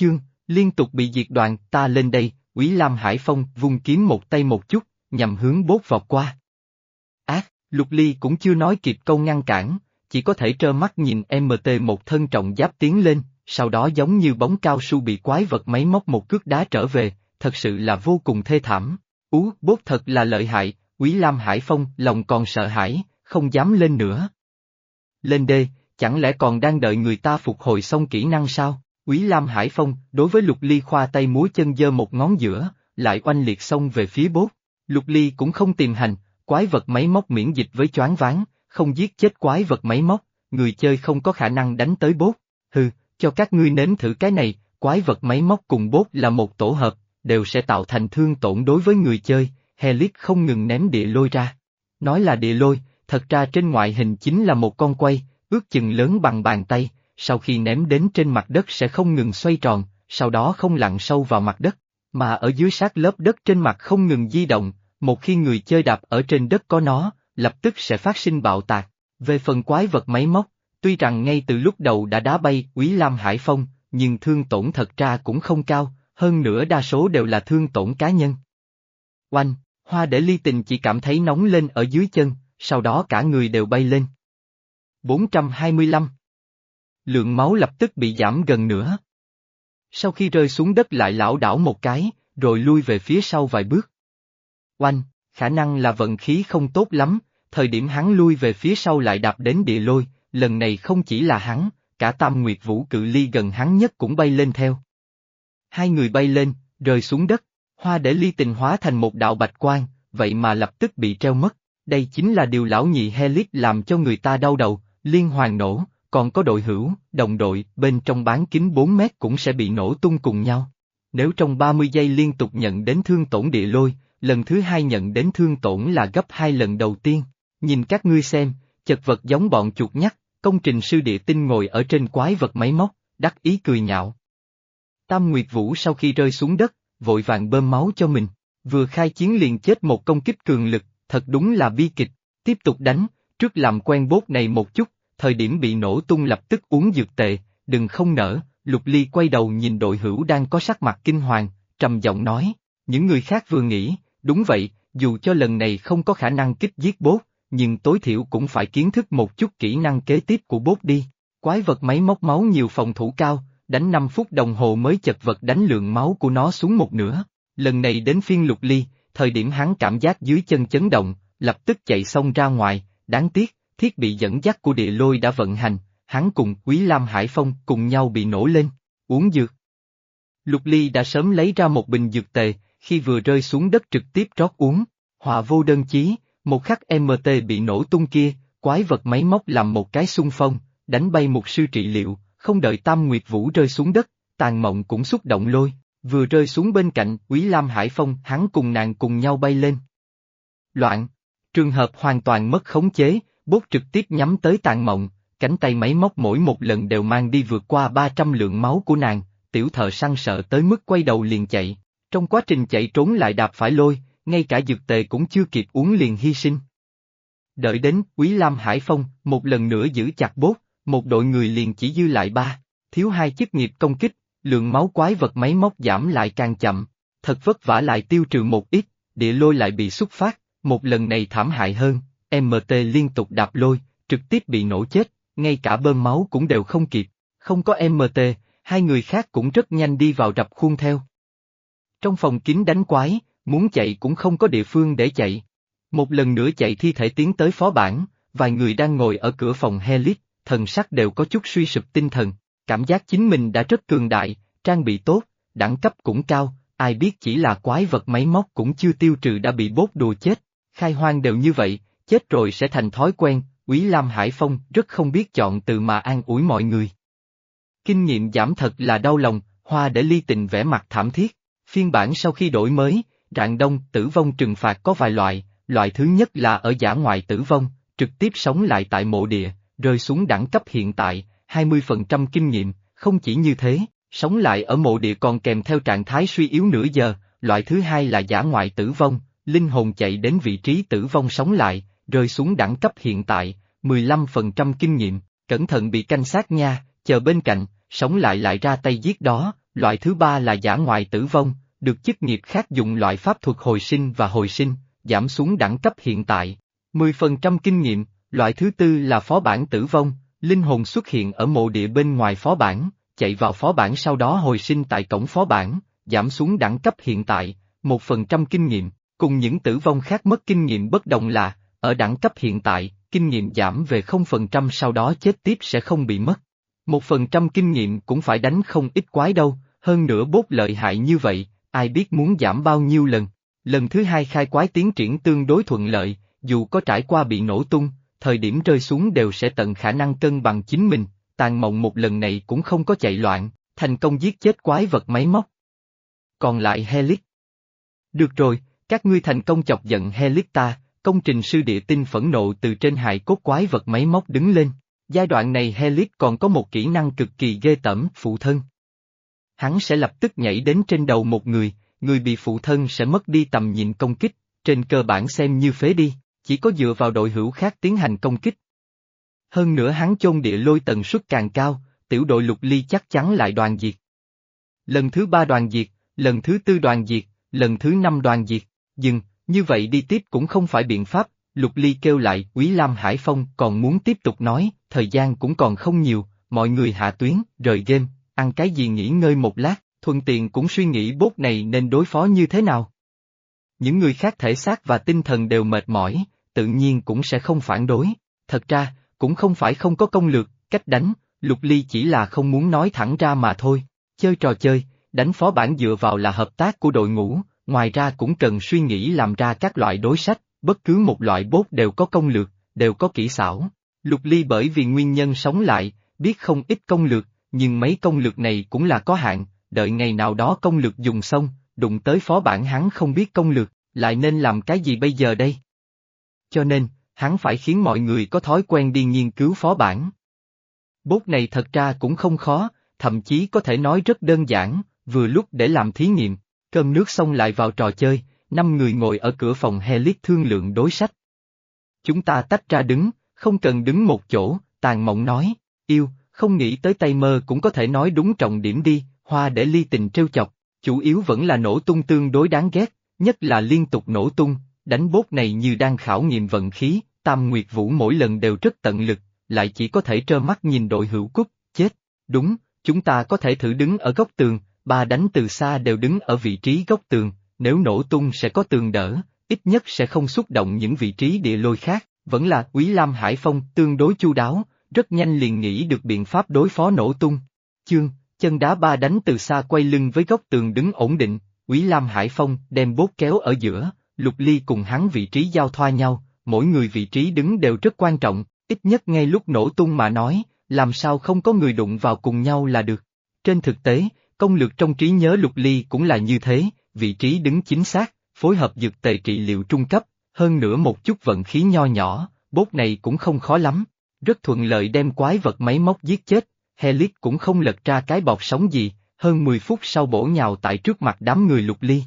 chương, liên tục bị diệt đoàn, ta lên đây, quý Lam Hải Phong vung kiếm một tay một chút, nhằm hướng bốt vọt qua. Ác, Lục Ly cũng chưa nói kịp câu ngăn cản, chỉ có thể trơ mắt nhìn MT một thân trọng giáp tiến lên, sau đó giống như bóng cao su bị quái vật máy móc một cước đá trở về, thật sự là vô cùng thê thảm. Ú, bốt thật là lợi hại, Quý Lam Hải Phong lòng còn sợ hãi, không dám lên nữa. Lên đê, chẳng lẽ còn đang đợi người ta phục hồi xong kỹ năng sao? Quý Lam Hải Phong, đối với Lục Ly khoa tay múa chân giơ một ngón giữa, lại oanh liệt xông về phía bốt. Lục Ly cũng không tìm hành, quái vật máy móc miễn dịch với choáng váng, không giết chết quái vật máy móc, người chơi không có khả năng đánh tới bốt. Hừ, cho các ngươi nếm thử cái này, quái vật máy móc cùng bốt là một tổ hợp, đều sẽ tạo thành thương tổn đối với người chơi, Helix không ngừng ném địa lôi ra. Nói là địa lôi, thật ra trên ngoại hình chính là một con quay, ước chừng lớn bằng bàn tay, sau khi ném đến trên mặt đất sẽ không ngừng xoay tròn, sau đó không lặn sâu vào mặt đất, mà ở dưới sát lớp đất trên mặt không ngừng di động, một khi người chơi đạp ở trên đất có nó, lập tức sẽ phát sinh bạo tạc. Về phần quái vật máy móc, tuy rằng ngay từ lúc đầu đã đá bay Quý Lam Hải Phong, nhưng thương tổn thật ra cũng không cao, hơn nữa đa số đều là thương tổn cá nhân. Oanh, hoa để ly tình chỉ cảm thấy nóng lên ở dưới chân, sau đó cả người đều bay lên. 425 Lượng máu lập tức bị giảm gần nữa. Sau khi rơi xuống đất lại lão đảo một cái, rồi lui về phía sau vài bước. Oanh, khả năng là vận khí không tốt lắm, thời điểm hắn lui về phía sau lại đạp đến địa lôi, lần này không chỉ là hắn, cả tam nguyệt vũ cự ly gần hắn nhất cũng bay lên theo. Hai người bay lên, rơi xuống đất, hoa để ly tình hóa thành một đạo bạch quang, vậy mà lập tức bị treo mất. Đây chính là điều lão nhị Helix làm cho người ta đau đầu, liên hoàn nổ, còn có đội hữu, đồng đội, bên trong bán kính 4 mét cũng sẽ bị nổ tung cùng nhau. Nếu trong 30 giây liên tục nhận đến thương tổn địa lôi, lần thứ hai nhận đến thương tổn là gấp hai lần đầu tiên. Nhìn các ngươi xem, chật vật giống bọn chuột nhắt, công trình sư địa tinh ngồi ở trên quái vật máy móc, đắc ý cười nhạo. Tam Nguyệt Vũ sau khi rơi xuống đất, vội vàng bơm máu cho mình, vừa khai chiến liền chết một công kích cường lực, thật đúng là bi kịch, tiếp tục đánh, trước làm quen bốt này một chút, thời điểm bị nổ tung lập tức uống dược tệ, đừng không nở, Lục Ly quay đầu nhìn đội hữu đang có sắc mặt kinh hoàng, trầm giọng nói, những người khác vừa nghĩ, đúng vậy, dù cho lần này không có khả năng kích giết bốt, nhưng tối thiểu cũng phải kiến thức một chút kỹ năng kế tiếp của bốt đi. Quái vật máy móc máu nhiều phòng thủ cao, đánh 5 phút đồng hồ mới chật vật đánh lượng máu của nó xuống một nửa. Lần này đến phiên lục ly, thời điểm hắn cảm giác dưới chân chấn động, lập tức chạy xông ra ngoài, đáng tiếc, thiết bị dẫn dắt của địa lôi đã vận hành, hắn cùng Quý Lam Hải Phong cùng nhau bị nổ lên, uống dược. Lục ly đã sớm lấy ra một bình dược tề, khi vừa rơi xuống đất trực tiếp rót uống, họa vô đơn chí, một khắc MT bị nổ tung kia, quái vật máy móc làm một cái xung phong, đánh bay một sư trị liệu, không đợi Tam Nguyệt Vũ rơi xuống đất, tàn mộng cũng xúc động lôi, vừa rơi xuống bên cạnh Quý Lam Hải Phong hắn cùng nàng cùng nhau bay lên. Loạn, trường hợp hoàn toàn mất khống chế, bốt trực tiếp nhắm tới tàn mộng, cánh tay máy móc mỗi một lần đều mang đi vượt qua 300 lượng máu của nàng, tiểu thợ săn sợ tới mức quay đầu liền chạy, trong quá trình chạy trốn lại đạp phải lôi, ngay cả dược tề cũng chưa kịp uống liền hy sinh. Đợi đến Quý Lam Hải Phong, một lần nữa giữ chặt bốt, một đội người liền chỉ dư lại ba, thiếu hai chức nghiệp công kích, lượng máu quái vật máy móc giảm lại càng chậm, thật vất vả lại tiêu trừ một ít, địa lôi lại bị xuất phát, một lần này thảm hại hơn, MT liên tục đạp lôi, trực tiếp bị nổ chết, ngay cả bơm máu cũng đều không kịp, không có MT, hai người khác cũng rất nhanh đi vào rập khuôn theo. Trong phòng kín đánh quái, muốn chạy cũng không có địa phương để chạy. Một lần nữa chạy thi thể tiến tới phó bản, vài người đang ngồi ở cửa phòng Helix, thần sắc đều có chút suy sụp tinh thần, cảm giác chính mình đã rất cường đại, trang bị tốt, đẳng cấp cũng cao, ai biết chỉ là quái vật máy móc cũng chưa tiêu trừ đã bị bốt đùa chết, khai hoang đều như vậy, chết rồi sẽ thành thói quen, Quý Lam Hải Phong rất không biết chọn từ mà an ủi mọi người. Kinh nghiệm giảm thật là đau lòng, hoa để ly tình vẽ mặt thảm thiết, phiên bản sau khi đổi mới, Rạng đông tử vong trừng phạt có vài loại, loại thứ nhất là ở giả ngoại tử vong, trực tiếp sống lại tại mộ địa, rơi xuống đẳng cấp hiện tại, 20% kinh nghiệm, không chỉ như thế, sống lại ở mộ địa còn kèm theo trạng thái suy yếu nửa giờ, loại thứ hai là giả ngoại tử vong, linh hồn chạy đến vị trí tử vong sống lại, rơi xuống đẳng cấp hiện tại, 15% kinh nghiệm, cẩn thận bị canh sát nha, chờ bên cạnh, sống lại lại ra tay giết đó, loại thứ ba là giả ngoại tử vong, được chức nghiệp khác dùng loại pháp thuật hồi sinh và hồi sinh, giảm xuống đẳng cấp hiện tại. 10% kinh nghiệm, loại thứ tư là phó bản tử vong, linh hồn xuất hiện ở mộ địa bên ngoài phó bản, chạy vào phó bản sau đó hồi sinh tại cổng phó bản, giảm xuống đẳng cấp hiện tại, 1% kinh nghiệm, cùng những tử vong khác mất kinh nghiệm bất đồng là, ở đẳng cấp hiện tại, kinh nghiệm giảm về 0% sau đó chết tiếp sẽ không bị mất. 1% kinh nghiệm cũng phải đánh không ít quái đâu, hơn nữa bốt lợi hại như vậy, ai biết muốn giảm bao nhiêu lần. Lần thứ hai khai quái tiến triển tương đối thuận lợi, dù có trải qua bị nổ tung, thời điểm rơi xuống đều sẽ tận khả năng cân bằng chính mình, tàn mộng một lần này cũng không có chạy loạn, thành công giết chết quái vật máy móc. Còn lại Helix. Được rồi, các ngươi thành công chọc giận Helix ta, công trình sư địa tinh phẫn nộ từ trên hài cốt quái vật máy móc đứng lên. Giai đoạn này Helix còn có một kỹ năng cực kỳ ghê tẩm, phụ thân. Hắn sẽ lập tức nhảy đến trên đầu một người, người bị phụ thân sẽ mất đi tầm nhìn công kích, trên cơ bản xem như phế đi, chỉ có dựa vào đội hữu khác tiến hành công kích. Hơn nữa hắn chôn địa lôi tần suất càng cao, tiểu đội lục ly chắc chắn lại đoàn diệt. Lần thứ ba đoàn diệt, lần thứ tư đoàn diệt, lần thứ năm đoàn diệt, dừng, như vậy đi tiếp cũng không phải biện pháp, lục ly kêu lại Quý Lam Hải Phong còn muốn tiếp tục nói, thời gian cũng còn không nhiều, mọi người hạ tuyến, rời game, ăn cái gì nghỉ ngơi một lát, thuận tiện cũng suy nghĩ bốt này nên đối phó như thế nào. Những người khác thể xác và tinh thần đều mệt mỏi, tự nhiên cũng sẽ không phản đối, thật ra, cũng không phải không có công lược, cách đánh, Lục Ly chỉ là không muốn nói thẳng ra mà thôi, chơi trò chơi, đánh phó bản dựa vào là hợp tác của đội ngũ, ngoài ra cũng cần suy nghĩ làm ra các loại đối sách, bất cứ một loại bốt đều có công lược, đều có kỹ xảo. Lục Ly bởi vì nguyên nhân sống lại, biết không ít công lược, nhưng mấy công lược này cũng là có hạn, đợi ngày nào đó công lược dùng xong, đụng tới phó bản hắn không biết công lược, lại nên làm cái gì bây giờ đây? Cho nên, hắn phải khiến mọi người có thói quen đi nghiên cứu phó bản. Bốt này thật ra cũng không khó, thậm chí có thể nói rất đơn giản, vừa lúc để làm thí nghiệm, cơm nước xong lại vào trò chơi, năm người ngồi ở cửa phòng Helix thương lượng đối sách. Chúng ta tách ra đứng, không cần đứng một chỗ, tàn mộng nói, yêu, không nghĩ tới tay mơ cũng có thể nói đúng trọng điểm đi, hoa để ly tình trêu chọc, chủ yếu vẫn là nổ tung tương đối đáng ghét, nhất là liên tục nổ tung, đánh bốt này như đang khảo nghiệm vận khí, Tam Nguyệt Vũ mỗi lần đều rất tận lực, lại chỉ có thể trơ mắt nhìn đội hữu cút, chết, đúng, chúng ta có thể thử đứng ở góc tường, ba đánh từ xa đều đứng ở vị trí góc tường, nếu nổ tung sẽ có tường đỡ, ít nhất sẽ không xúc động những vị trí địa lôi khác, vẫn là Quý Lam Hải Phong tương đối chu đáo, rất nhanh liền nghĩ được biện pháp đối phó nổ tung. Chương, chân đá ba đánh từ xa quay lưng với góc tường đứng ổn định, Quý Lam Hải Phong đem bốt kéo ở giữa, Lục Ly cùng hắn vị trí giao thoa nhau, mỗi người vị trí đứng đều rất quan trọng, ít nhất ngay lúc nổ tung mà nói, làm sao không có người đụng vào cùng nhau là được. Trên thực tế, công lược trong trí nhớ Lục Ly cũng là như thế, vị trí đứng chính xác, phối hợp dược tề trị liệu trung cấp, hơn nữa một chút vận khí nho nhỏ, bốt này cũng không khó lắm, rất thuận lợi đem quái vật máy móc giết chết, Helix cũng không lật ra cái bọt sống gì, hơn 10 phút sau bổ nhào tại trước mặt đám người lục ly.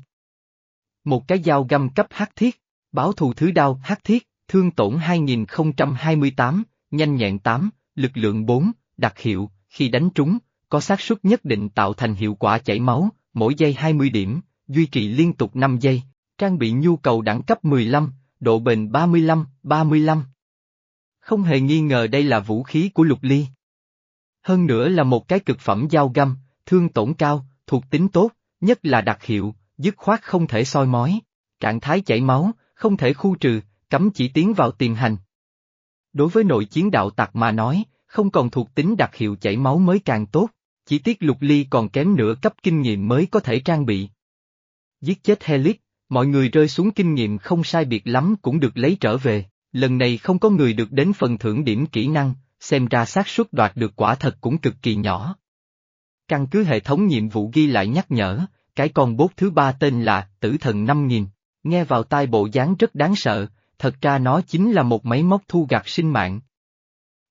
Một cái dao găm cấp hắc thiết, báo thù thứ đao hắc thiết, thương tổn 2028, nhanh nhẹn 8, lực lượng 4, đặc hiệu, khi đánh trúng, có xác suất nhất định tạo thành hiệu quả chảy máu, mỗi giây 20 điểm, duy trì liên tục 5 giây, trang bị nhu cầu đẳng cấp 15, độ bền 35, 35. Không hề nghi ngờ đây là vũ khí của lục ly. Hơn nữa là một cái cực phẩm dao găm, thương tổn cao, thuộc tính tốt, nhất là đặc hiệu, dứt khoát không thể soi mói, trạng thái chảy máu, không thể khu trừ, cấm chỉ tiến vào tiềm hành. Đối với nội chiến đạo tặc mà nói, không còn thuộc tính đặc hiệu chảy máu mới càng tốt, chỉ tiếc lục ly còn kém nửa cấp kinh nghiệm mới có thể trang bị. Giết chết Helix, mọi người rơi xuống kinh nghiệm không sai biệt lắm cũng được lấy trở về, lần này không có người được đến phần thưởng điểm kỹ năng, xem ra xác suất đoạt được quả thật cũng cực kỳ nhỏ. Căn cứ hệ thống nhiệm vụ ghi lại nhắc nhở, cái con bốt thứ ba tên là Tử Thần 5000, nghe vào tai bộ dáng rất đáng sợ, thật ra nó chính là một máy móc thu gặt sinh mạng.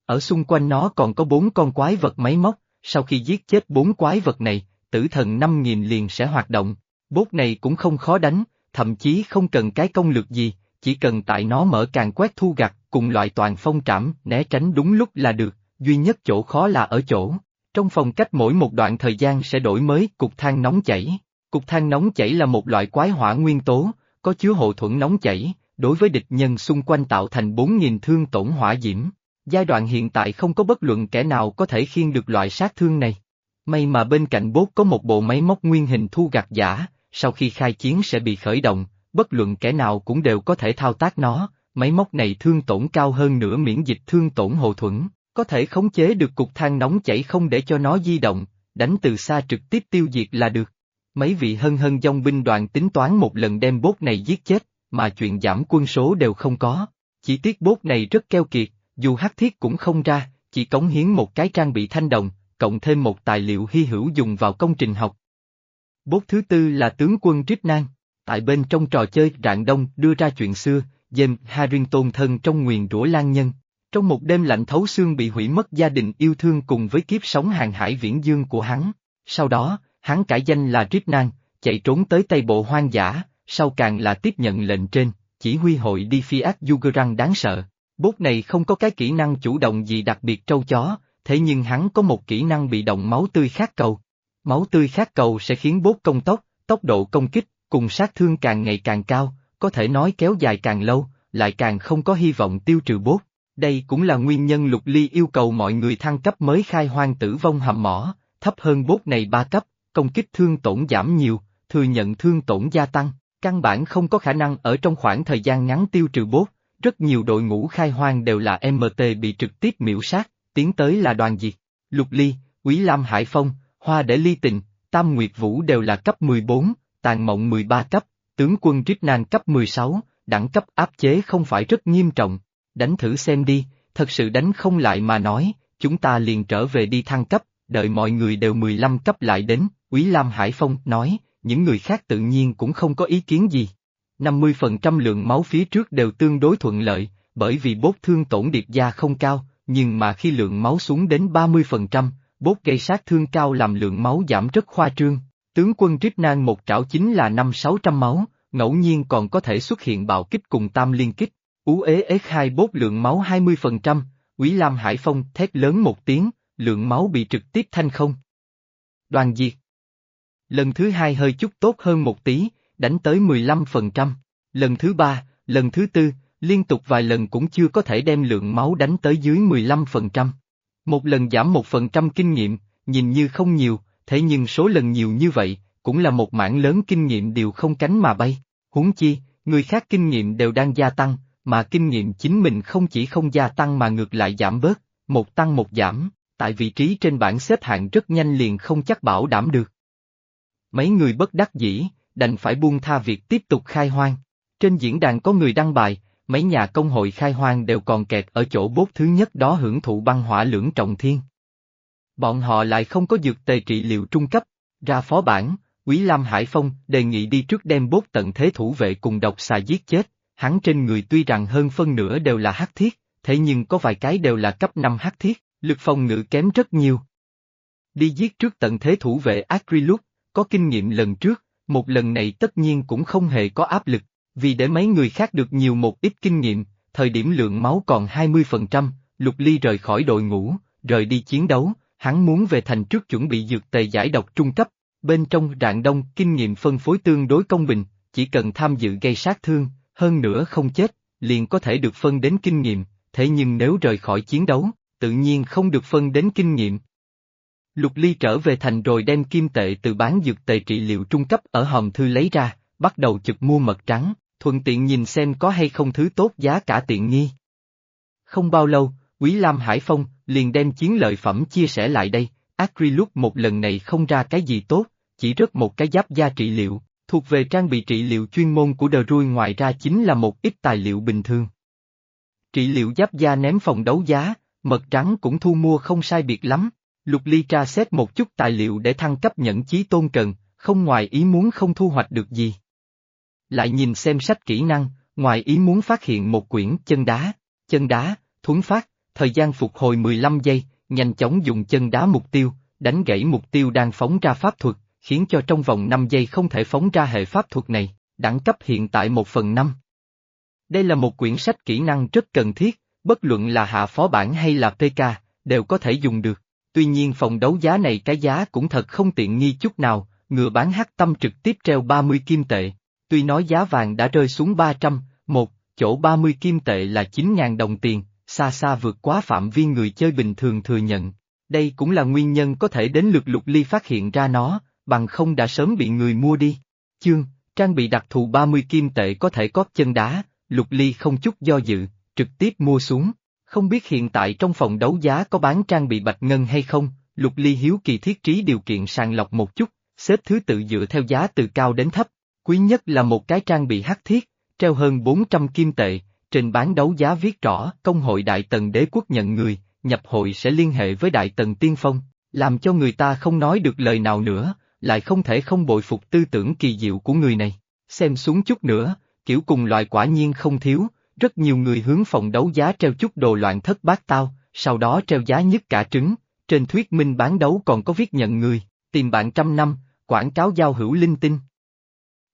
Ở xung quanh nó còn có bốn con quái vật máy móc, sau khi giết chết bốn quái vật này, Tử Thần 5000 liền sẽ hoạt động, bốt này cũng không khó đánh, thậm chí không cần cái công lực gì, chỉ cần tại nó mở càng quét thu gặt cùng loại toàn phong trảm né tránh đúng lúc là được, duy nhất chỗ khó là ở chỗ, Trong phòng cách mỗi một đoạn thời gian sẽ đổi mới cục than nóng chảy. Cục than nóng chảy là một loại quái hỏa nguyên tố, có chứa hộ thuẫn nóng chảy, đối với địch nhân xung quanh tạo thành 4.000 thương tổn hỏa diễm. Giai đoạn hiện tại không có bất luận kẻ nào có thể khiên được loại sát thương này. May mà bên cạnh bốt có một bộ máy móc nguyên hình thu gạt giả, sau khi khai chiến sẽ bị khởi động, bất luận kẻ nào cũng đều có thể thao tác nó, máy móc này thương tổn cao hơn nửa miễn dịch thương tổn hộ thuẫn, có thể khống chế được cục than nóng chảy không để cho nó di động, đánh từ xa trực tiếp tiêu diệt là được. Mấy vị hân hân dòng binh đoàn tính toán một lần đem bốt này giết chết, mà chuyện giảm quân số đều không có. Chỉ tiếc bốt này rất keo kiệt, dù hắc thiết cũng không ra, chỉ cống hiến một cái trang bị thanh đồng, cộng thêm một tài liệu hy hữu dùng vào công trình học. Bốt thứ tư là tướng quân Trích Nang. Tại bên trong trò chơi Rạng Đông đưa ra chuyện xưa, James Harrington thân trong nguyền rủa lan nhân. Trong một đêm lạnh thấu xương bị hủy mất gia đình yêu thương cùng với kiếp sống hàng hải viễn dương của hắn. Sau đó, hắn cải danh là Trích Nang, chạy trốn tới Tây Bộ hoang dã, sau càng là tiếp nhận lệnh trên, chỉ huy hội đi phi ác Yugurang đáng sợ. Bốt này không có cái kỹ năng chủ động gì đặc biệt trâu chó, thế nhưng hắn có một kỹ năng bị động máu tươi khát cầu. Máu tươi khát cầu sẽ khiến bốt công tốc, tốc độ công kích, cùng sát thương càng ngày càng cao, có thể nói kéo dài càng lâu, lại càng không có hy vọng tiêu trừ bốt. Đây cũng là nguyên nhân lục ly yêu cầu mọi người thăng cấp mới khai hoang tử vong hầm mỏ, thấp hơn bốt này ba cấp, công kích thương tổn giảm nhiều, thừa nhận thương tổn gia tăng, căn bản không có khả năng ở trong khoảng thời gian ngắn tiêu trừ bốt, rất nhiều đội ngũ khai hoang đều là MT bị trực tiếp miễu sát, tiến tới là đoàn diệt. Lục Ly, Quý Lam Hải Phong, Hoa Để Ly Tình, Tam Nguyệt Vũ đều là cấp 14, Tàn Mộng 13 cấp, tướng quân Trích Nan cấp 16, đẳng cấp áp chế không phải rất nghiêm trọng. Đánh thử xem đi, thật sự đánh không lại mà nói, chúng ta liền trở về đi thăng cấp, đợi mọi người đều 15 cấp lại đến, Quý Lam Hải Phong nói, những người khác tự nhiên cũng không có ý kiến gì. 50% lượng máu phía trước đều tương đối thuận lợi, bởi vì bốt thương tổn điệp gia không cao, nhưng mà khi lượng máu xuống đến 30%, bốt gây sát thương cao làm lượng máu giảm rất khoa trương. Tướng quân Trích Nang một trảo chính là 5-600 máu, ngẫu nhiên còn có thể xuất hiện bạo kích cùng tam liên kích. Ú ế S2 bốt lượng máu 20%, Quý Lam Hải Phong thét lớn một tiếng, lượng máu bị trực tiếp thanh không. Đoàn diệt. Lần thứ hai hơi chút tốt hơn một tí, đánh tới 15%. Lần thứ ba, lần thứ tư, liên tục vài lần cũng chưa có thể đem lượng máu đánh tới dưới 15%. Một lần giảm 1% kinh nghiệm, nhìn như không nhiều, thế nhưng số lần nhiều như vậy, cũng là một mảng lớn kinh nghiệm đều không cánh mà bay. Huống chi, người khác kinh nghiệm đều đang gia tăng, mà kinh nghiệm chính mình không chỉ không gia tăng mà ngược lại giảm bớt, một tăng một giảm, tại vị trí trên bảng xếp hạng rất nhanh liền không chắc bảo đảm được. Mấy người bất đắc dĩ, đành phải buông tha việc tiếp tục khai hoang. Trên diễn đàn có người đăng bài, mấy nhà công hội khai hoang đều còn kẹt ở chỗ bốt thứ nhất đó hưởng thụ băng hỏa lưỡng trọng thiên. Bọn họ lại không có dược tề trị liệu trung cấp, ra phó bản, Quý Lam Hải Phong đề nghị đi trước đem bốt tận thế thủ vệ cùng độc xà giết chết, hắn trên người tuy rằng hơn phân nửa đều là hắc thiết, thế nhưng có vài cái đều là cấp 5 hắc thiết, lực phòng ngự kém rất nhiều. Đi giết trước tận thế thủ vệ Acrilus, có kinh nghiệm lần trước, một lần này tất nhiên cũng không hề có áp lực, vì để mấy người khác được nhiều một ít kinh nghiệm, thời điểm lượng máu còn 20%, Lục Ly rời khỏi đội ngũ, rời đi chiến đấu, hắn muốn về thành trước chuẩn bị dược tề giải độc trung cấp, bên trong rạng đông kinh nghiệm phân phối tương đối công bình, chỉ cần tham dự gây sát thương, hơn nữa không chết, liền có thể được phân đến kinh nghiệm, thế nhưng nếu rời khỏi chiến đấu, tự nhiên không được phân đến kinh nghiệm. Lục Ly trở về thành rồi đem kim tệ từ bán dược tề trị liệu trung cấp ở hòm thư lấy ra, bắt đầu trực mua mật trắng, thuận tiện nhìn xem có hay không thứ tốt giá cả tiện nghi. Không bao lâu, Quý Lam Hải Phong liền đem chiến lợi phẩm chia sẻ lại đây, Acrilus một lần này không ra cái gì tốt, chỉ rất một cái giáp da trị liệu, thuộc về trang bị trị liệu chuyên môn của The Rui ngoài ra chính là một ít tài liệu bình thường. Trị liệu giáp da ném phòng đấu giá, mật trắng cũng thu mua không sai biệt lắm. Lục Ly tra xét một chút tài liệu để thăng cấp nhẫn chí tôn cần, không ngoài ý muốn không thu hoạch được gì. Lại nhìn xem sách kỹ năng, ngoài ý muốn phát hiện một quyển chân đá, chân đá, thuấn phát, thời gian phục hồi 15 giây, nhanh chóng dùng chân đá mục tiêu, đánh gãy mục tiêu đang phóng ra pháp thuật, khiến cho trong vòng 5 giây không thể phóng ra hệ pháp thuật này, đẳng cấp hiện tại 1 phần 5. Đây là một quyển sách kỹ năng rất cần thiết, bất luận là hạ phó bản hay là PK, đều có thể dùng được. Tuy nhiên phòng đấu giá này cái giá cũng thật không tiện nghi chút nào, ngựa bán hắc tâm trực tiếp treo 30 kim tệ. Tuy nói giá vàng đã rơi xuống 300, một, chỗ 30 kim tệ là 9.000 đồng tiền, xa xa vượt quá phạm vi người chơi bình thường thừa nhận. Đây cũng là nguyên nhân có thể đến lượt lục ly phát hiện ra nó, bằng không đã sớm bị người mua đi. Chương, trang bị đặc thù 30 kim tệ có thể có chân đá, lục ly không chút do dự, trực tiếp mua xuống. Không biết hiện tại trong phòng đấu giá có bán trang bị bạch ngân hay không, lục ly hiếu kỳ thiết trí điều kiện sàng lọc một chút, xếp thứ tự dựa theo giá từ cao đến thấp. Quý nhất là một cái trang bị hắc thiết, treo hơn 400 kim tệ, trên bán đấu giá viết rõ công hội Đại Tần Đế Quốc nhận người, nhập hội sẽ liên hệ với Đại Tần Tiên Phong, làm cho người ta không nói được lời nào nữa, lại không thể không bội phục tư tưởng kỳ diệu của người này. Xem xuống chút nữa, kiểu cùng loại quả nhiên không thiếu, rất nhiều người hướng phòng đấu giá treo chút đồ loạn thất bát tao, sau đó treo giá nhất cả trứng, trên thuyết minh bán đấu còn có viết nhận người, tìm bạn trăm năm, quảng cáo giao hữu linh tinh.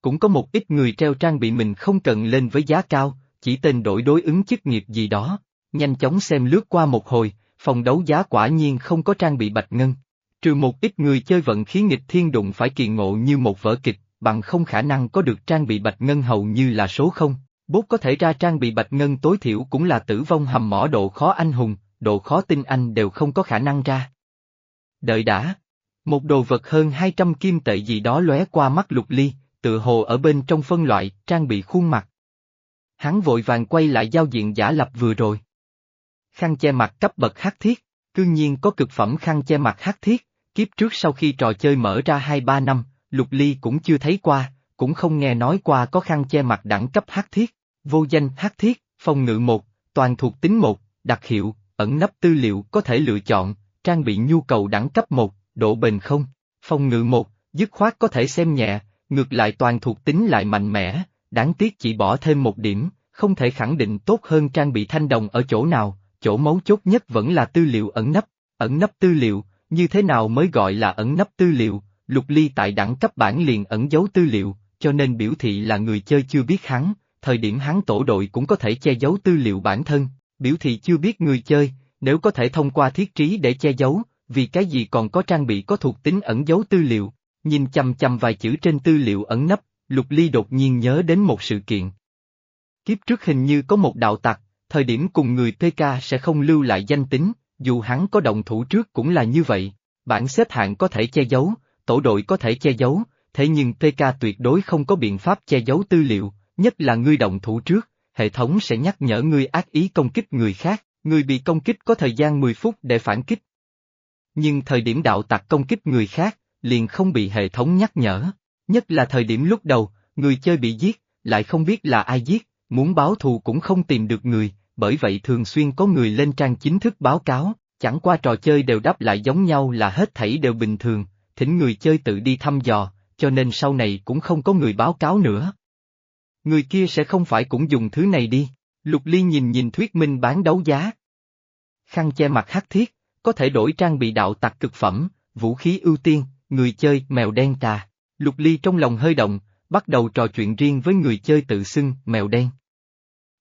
Cũng có một ít người treo trang bị mình không cần lên với giá cao, chỉ tên đổi đối ứng chức nghiệp gì đó, nhanh chóng xem lướt qua một hồi, phòng đấu giá quả nhiên không có trang bị bạch ngân. Trừ một ít người chơi vận khí nghịch thiên đụng phải kỳ ngộ như một vở kịch, bằng không khả năng có được trang bị bạch ngân hầu như là số không. Bốt có thể ra trang bị bạch ngân tối thiểu cũng là tử vong hầm mỏ độ khó anh hùng, độ khó tinh anh đều không có khả năng ra. Đợi đã. Một đồ vật hơn 200 kim tệ gì đó lóe qua mắt lục ly, tự hồ ở bên trong phân loại, trang bị khuôn mặt. Hắn vội vàng quay lại giao diện giả lập vừa rồi. Khăn che mặt cấp bậc hắc thiết, cương nhiên có cực phẩm khăn che mặt hắc thiết, kiếp trước sau khi trò chơi mở ra 2-3 năm, Lục Ly cũng chưa thấy qua, cũng không nghe nói qua có khăn che mặt đẳng cấp hắc thiết, vô danh hắc thiết, phòng ngự một, toàn thuộc tính một, đặc hiệu, ẩn nấp tư liệu có thể lựa chọn, trang bị nhu cầu đẳng cấp một, độ bền không, phòng ngự một, dứt khoát có thể xem nhẹ, ngược lại toàn thuộc tính lại mạnh mẽ, đáng tiếc chỉ bỏ thêm một điểm, không thể khẳng định tốt hơn trang bị thanh đồng ở chỗ nào, chỗ mấu chốt nhất vẫn là tư liệu ẩn nấp, ẩn nấp tư liệu, như thế nào mới gọi là ẩn nấp tư liệu, lục ly tại đẳng cấp bản liền ẩn giấu tư liệu, cho nên biểu thị là người chơi chưa biết hắn, thời điểm hắn tổ đội cũng có thể che giấu tư liệu bản thân, biểu thị chưa biết người chơi, nếu có thể thông qua thiết trí để che giấu, vì cái gì còn có trang bị có thuộc tính ẩn giấu tư liệu, nhìn chăm chăm vài chữ trên tư liệu ẩn nấp, Lục Ly đột nhiên nhớ đến một sự kiện. Kiếp trước hình như có một đạo tặc, thời điểm cùng người PK sẽ không lưu lại danh tính, dù hắn có động thủ trước cũng là như vậy, bản xếp hạng có thể che giấu, tổ đội có thể che giấu, thế nhưng PK tuyệt đối không có biện pháp che giấu tư liệu, nhất là ngươi động thủ trước, hệ thống sẽ nhắc nhở ngươi ác ý công kích người khác, người bị công kích có thời gian 10 phút để phản kích. Nhưng thời điểm đạo tặc công kích người khác, liền không bị hệ thống nhắc nhở. Nhất là thời điểm lúc đầu, người chơi bị giết, lại không biết là ai giết, muốn báo thù cũng không tìm được người, bởi vậy thường xuyên có người lên trang chính thức báo cáo, chẳng qua trò chơi đều đáp lại giống nhau là hết thảy đều bình thường, thỉnh người chơi tự đi thăm dò, cho nên sau này cũng không có người báo cáo nữa. Người kia sẽ không phải cũng dùng thứ này đi, Lục Ly nhìn nhìn thuyết minh bán đấu giá. Khăn che mặt hắc thiết, có thể đổi trang bị đạo tặc cực phẩm, vũ khí ưu tiên, người chơi mèo đen trà. Lục Ly trong lòng hơi động, bắt đầu trò chuyện riêng với người chơi tự xưng mèo đen.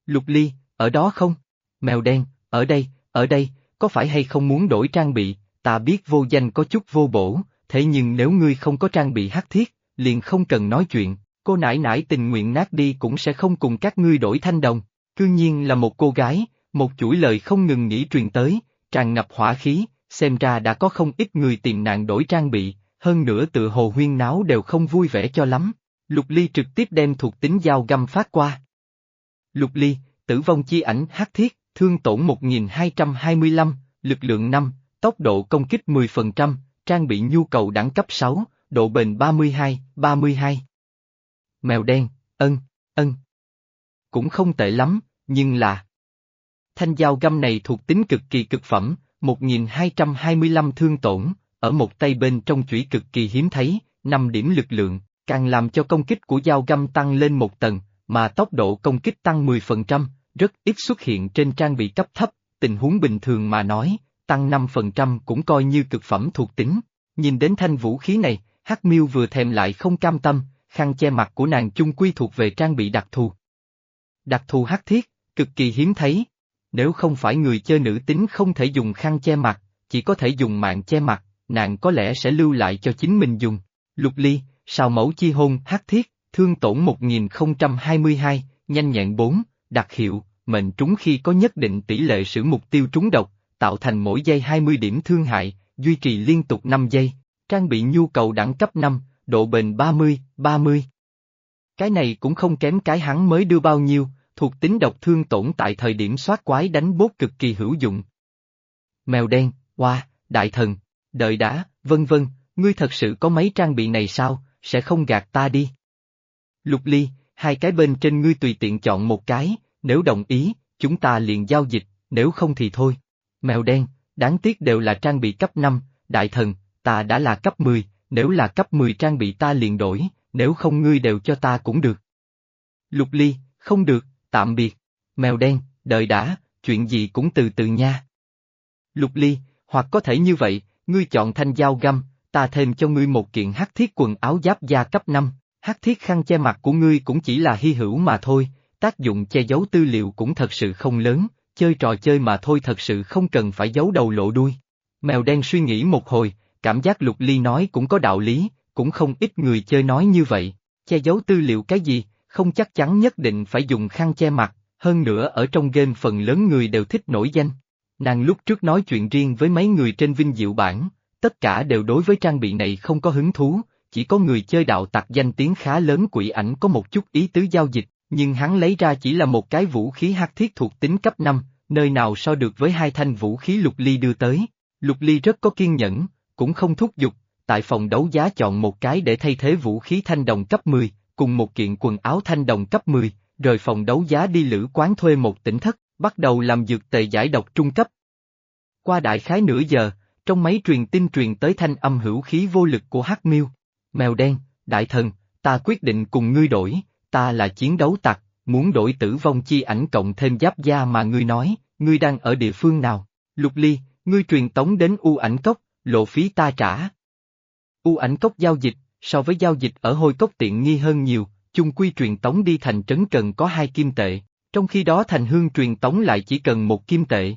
Lục Ly, ở đó không? Mèo đen, ở đây, ở đây, có phải hay không muốn đổi trang bị, ta biết vô danh có chút vô bổ, thế nhưng nếu ngươi không có trang bị hắc thiết, liền không cần nói chuyện, cô nải nải tình nguyện nát đi cũng sẽ không cùng các ngươi đổi thanh đồng. Cư nhiên là một cô gái, một chuỗi lời không ngừng nghĩ truyền tới, tràn ngập hỏa khí, xem ra đã có không ít người tìm nạn đổi trang bị, hơn nữa tự hồ huyên náo đều không vui vẻ cho lắm. Lục Ly trực tiếp đem thuộc tính dao găm phát qua. Lục Ly, tử vong chi ảnh hắc thiết, thương tổn 1225, lực lượng 5, tốc độ công kích 10%, trang bị nhu cầu đẳng cấp 6, độ bền 32, 32. Mèo đen, ân, ân. Cũng không tệ lắm, nhưng là... Thanh dao găm này thuộc tính cực kỳ cực phẩm, 1225 thương tổn, ở một tay bên trong chủy cực kỳ hiếm thấy, 5 điểm lực lượng, càng làm cho công kích của dao găm tăng lên một tầng, mà tốc độ công kích tăng 10%, rất ít xuất hiện trên trang bị cấp thấp, tình huống bình thường mà nói, tăng 5% cũng coi như cực phẩm thuộc tính. Nhìn đến thanh vũ khí này, Hắc Miêu vừa thèm lại không cam tâm, khăn che mặt của nàng chung quy thuộc về trang bị đặc thù. Đặc thù hắc thiết, cực kỳ hiếm thấy. Nếu không phải người chơi nữ tính không thể dùng khăn che mặt, chỉ có thể dùng mạng che mặt, nàng có lẽ sẽ lưu lại cho chính mình dùng. Lục ly, sao mẫu chi hôn hắc thiết, thương tổn 1022, nhanh nhẹn 4, đặc hiệu, mệnh trúng khi có nhất định tỷ lệ sử mục tiêu trúng độc, tạo thành mỗi giây 20 điểm thương hại, duy trì liên tục 5 giây, trang bị nhu cầu đẳng cấp 5, độ bền 30, 30. Cái này cũng không kém cái hắn mới đưa bao nhiêu, thuộc tính độc thương tổn tại thời điểm soát quái đánh bốt cực kỳ hữu dụng. Mèo đen, hoa, đại thần, đợi đã, vân vân, ngươi thật sự có mấy trang bị này sao, sẽ không gạt ta đi. Lục ly, hai cái bên trên ngươi tùy tiện chọn một cái, nếu đồng ý, chúng ta liền giao dịch, nếu không thì thôi. Mèo đen, đáng tiếc đều là trang bị cấp 5, đại thần, ta đã là cấp 10, nếu là cấp 10 trang bị ta liền đổi, nếu không ngươi đều cho ta cũng được. Lục ly, không được, tạm biệt. Mèo đen, đợi đã, chuyện gì cũng từ từ nha. Lục ly, hoặc có thể như vậy, ngươi chọn thanh dao găm, ta thêm cho ngươi một kiện hắc thiết quần áo giáp da cấp 5, hắc thiết khăn che mặt của ngươi cũng chỉ là hy hữu mà thôi, tác dụng che giấu tư liệu cũng thật sự không lớn, chơi trò chơi mà thôi thật sự không cần phải giấu đầu lộ đuôi. Mèo đen suy nghĩ một hồi, cảm giác lục ly nói cũng có đạo lý, cũng không ít người chơi nói như vậy, che giấu tư liệu cái gì, không chắc chắn nhất định phải dùng khăn che mặt, hơn nữa ở trong game phần lớn người đều thích nổi danh. Nàng lúc trước nói chuyện riêng với mấy người trên vinh diệu bản, tất cả đều đối với trang bị này không có hứng thú, chỉ có người chơi đạo tặc danh tiếng khá lớn quỷ ảnh có một chút ý tứ giao dịch, nhưng hắn lấy ra chỉ là một cái vũ khí hắc thiết thuộc tính cấp 5, nơi nào so được với hai thanh vũ khí lục ly đưa tới. Lục ly rất có kiên nhẫn, cũng không thúc giục, tại phòng đấu giá chọn một cái để thay thế vũ khí thanh đồng cấp 10, cùng một kiện quần áo thanh đồng cấp 10, rời phòng đấu giá đi lữ quán thuê một tỉnh thất, bắt đầu làm dược tề giải độc trung cấp. Qua đại khái nửa giờ, trong máy truyền tin truyền tới thanh âm hữu khí vô lực của Hắc Miêu. Mèo đen, đại thần, ta quyết định cùng ngươi đổi, ta là chiến đấu tặc, muốn đổi tử vong chi ảnh cộng thêm giáp da mà ngươi nói, ngươi đang ở địa phương nào? Lục Ly, ngươi truyền tống đến U ảnh cốc, lộ phí ta trả. U ảnh cốc giao dịch, so với giao dịch ở hôi cốc tiện nghi hơn nhiều, chung quy truyền tống đi thành trấn cần có hai kim tệ, trong khi đó thành hương truyền tống lại chỉ cần một kim tệ.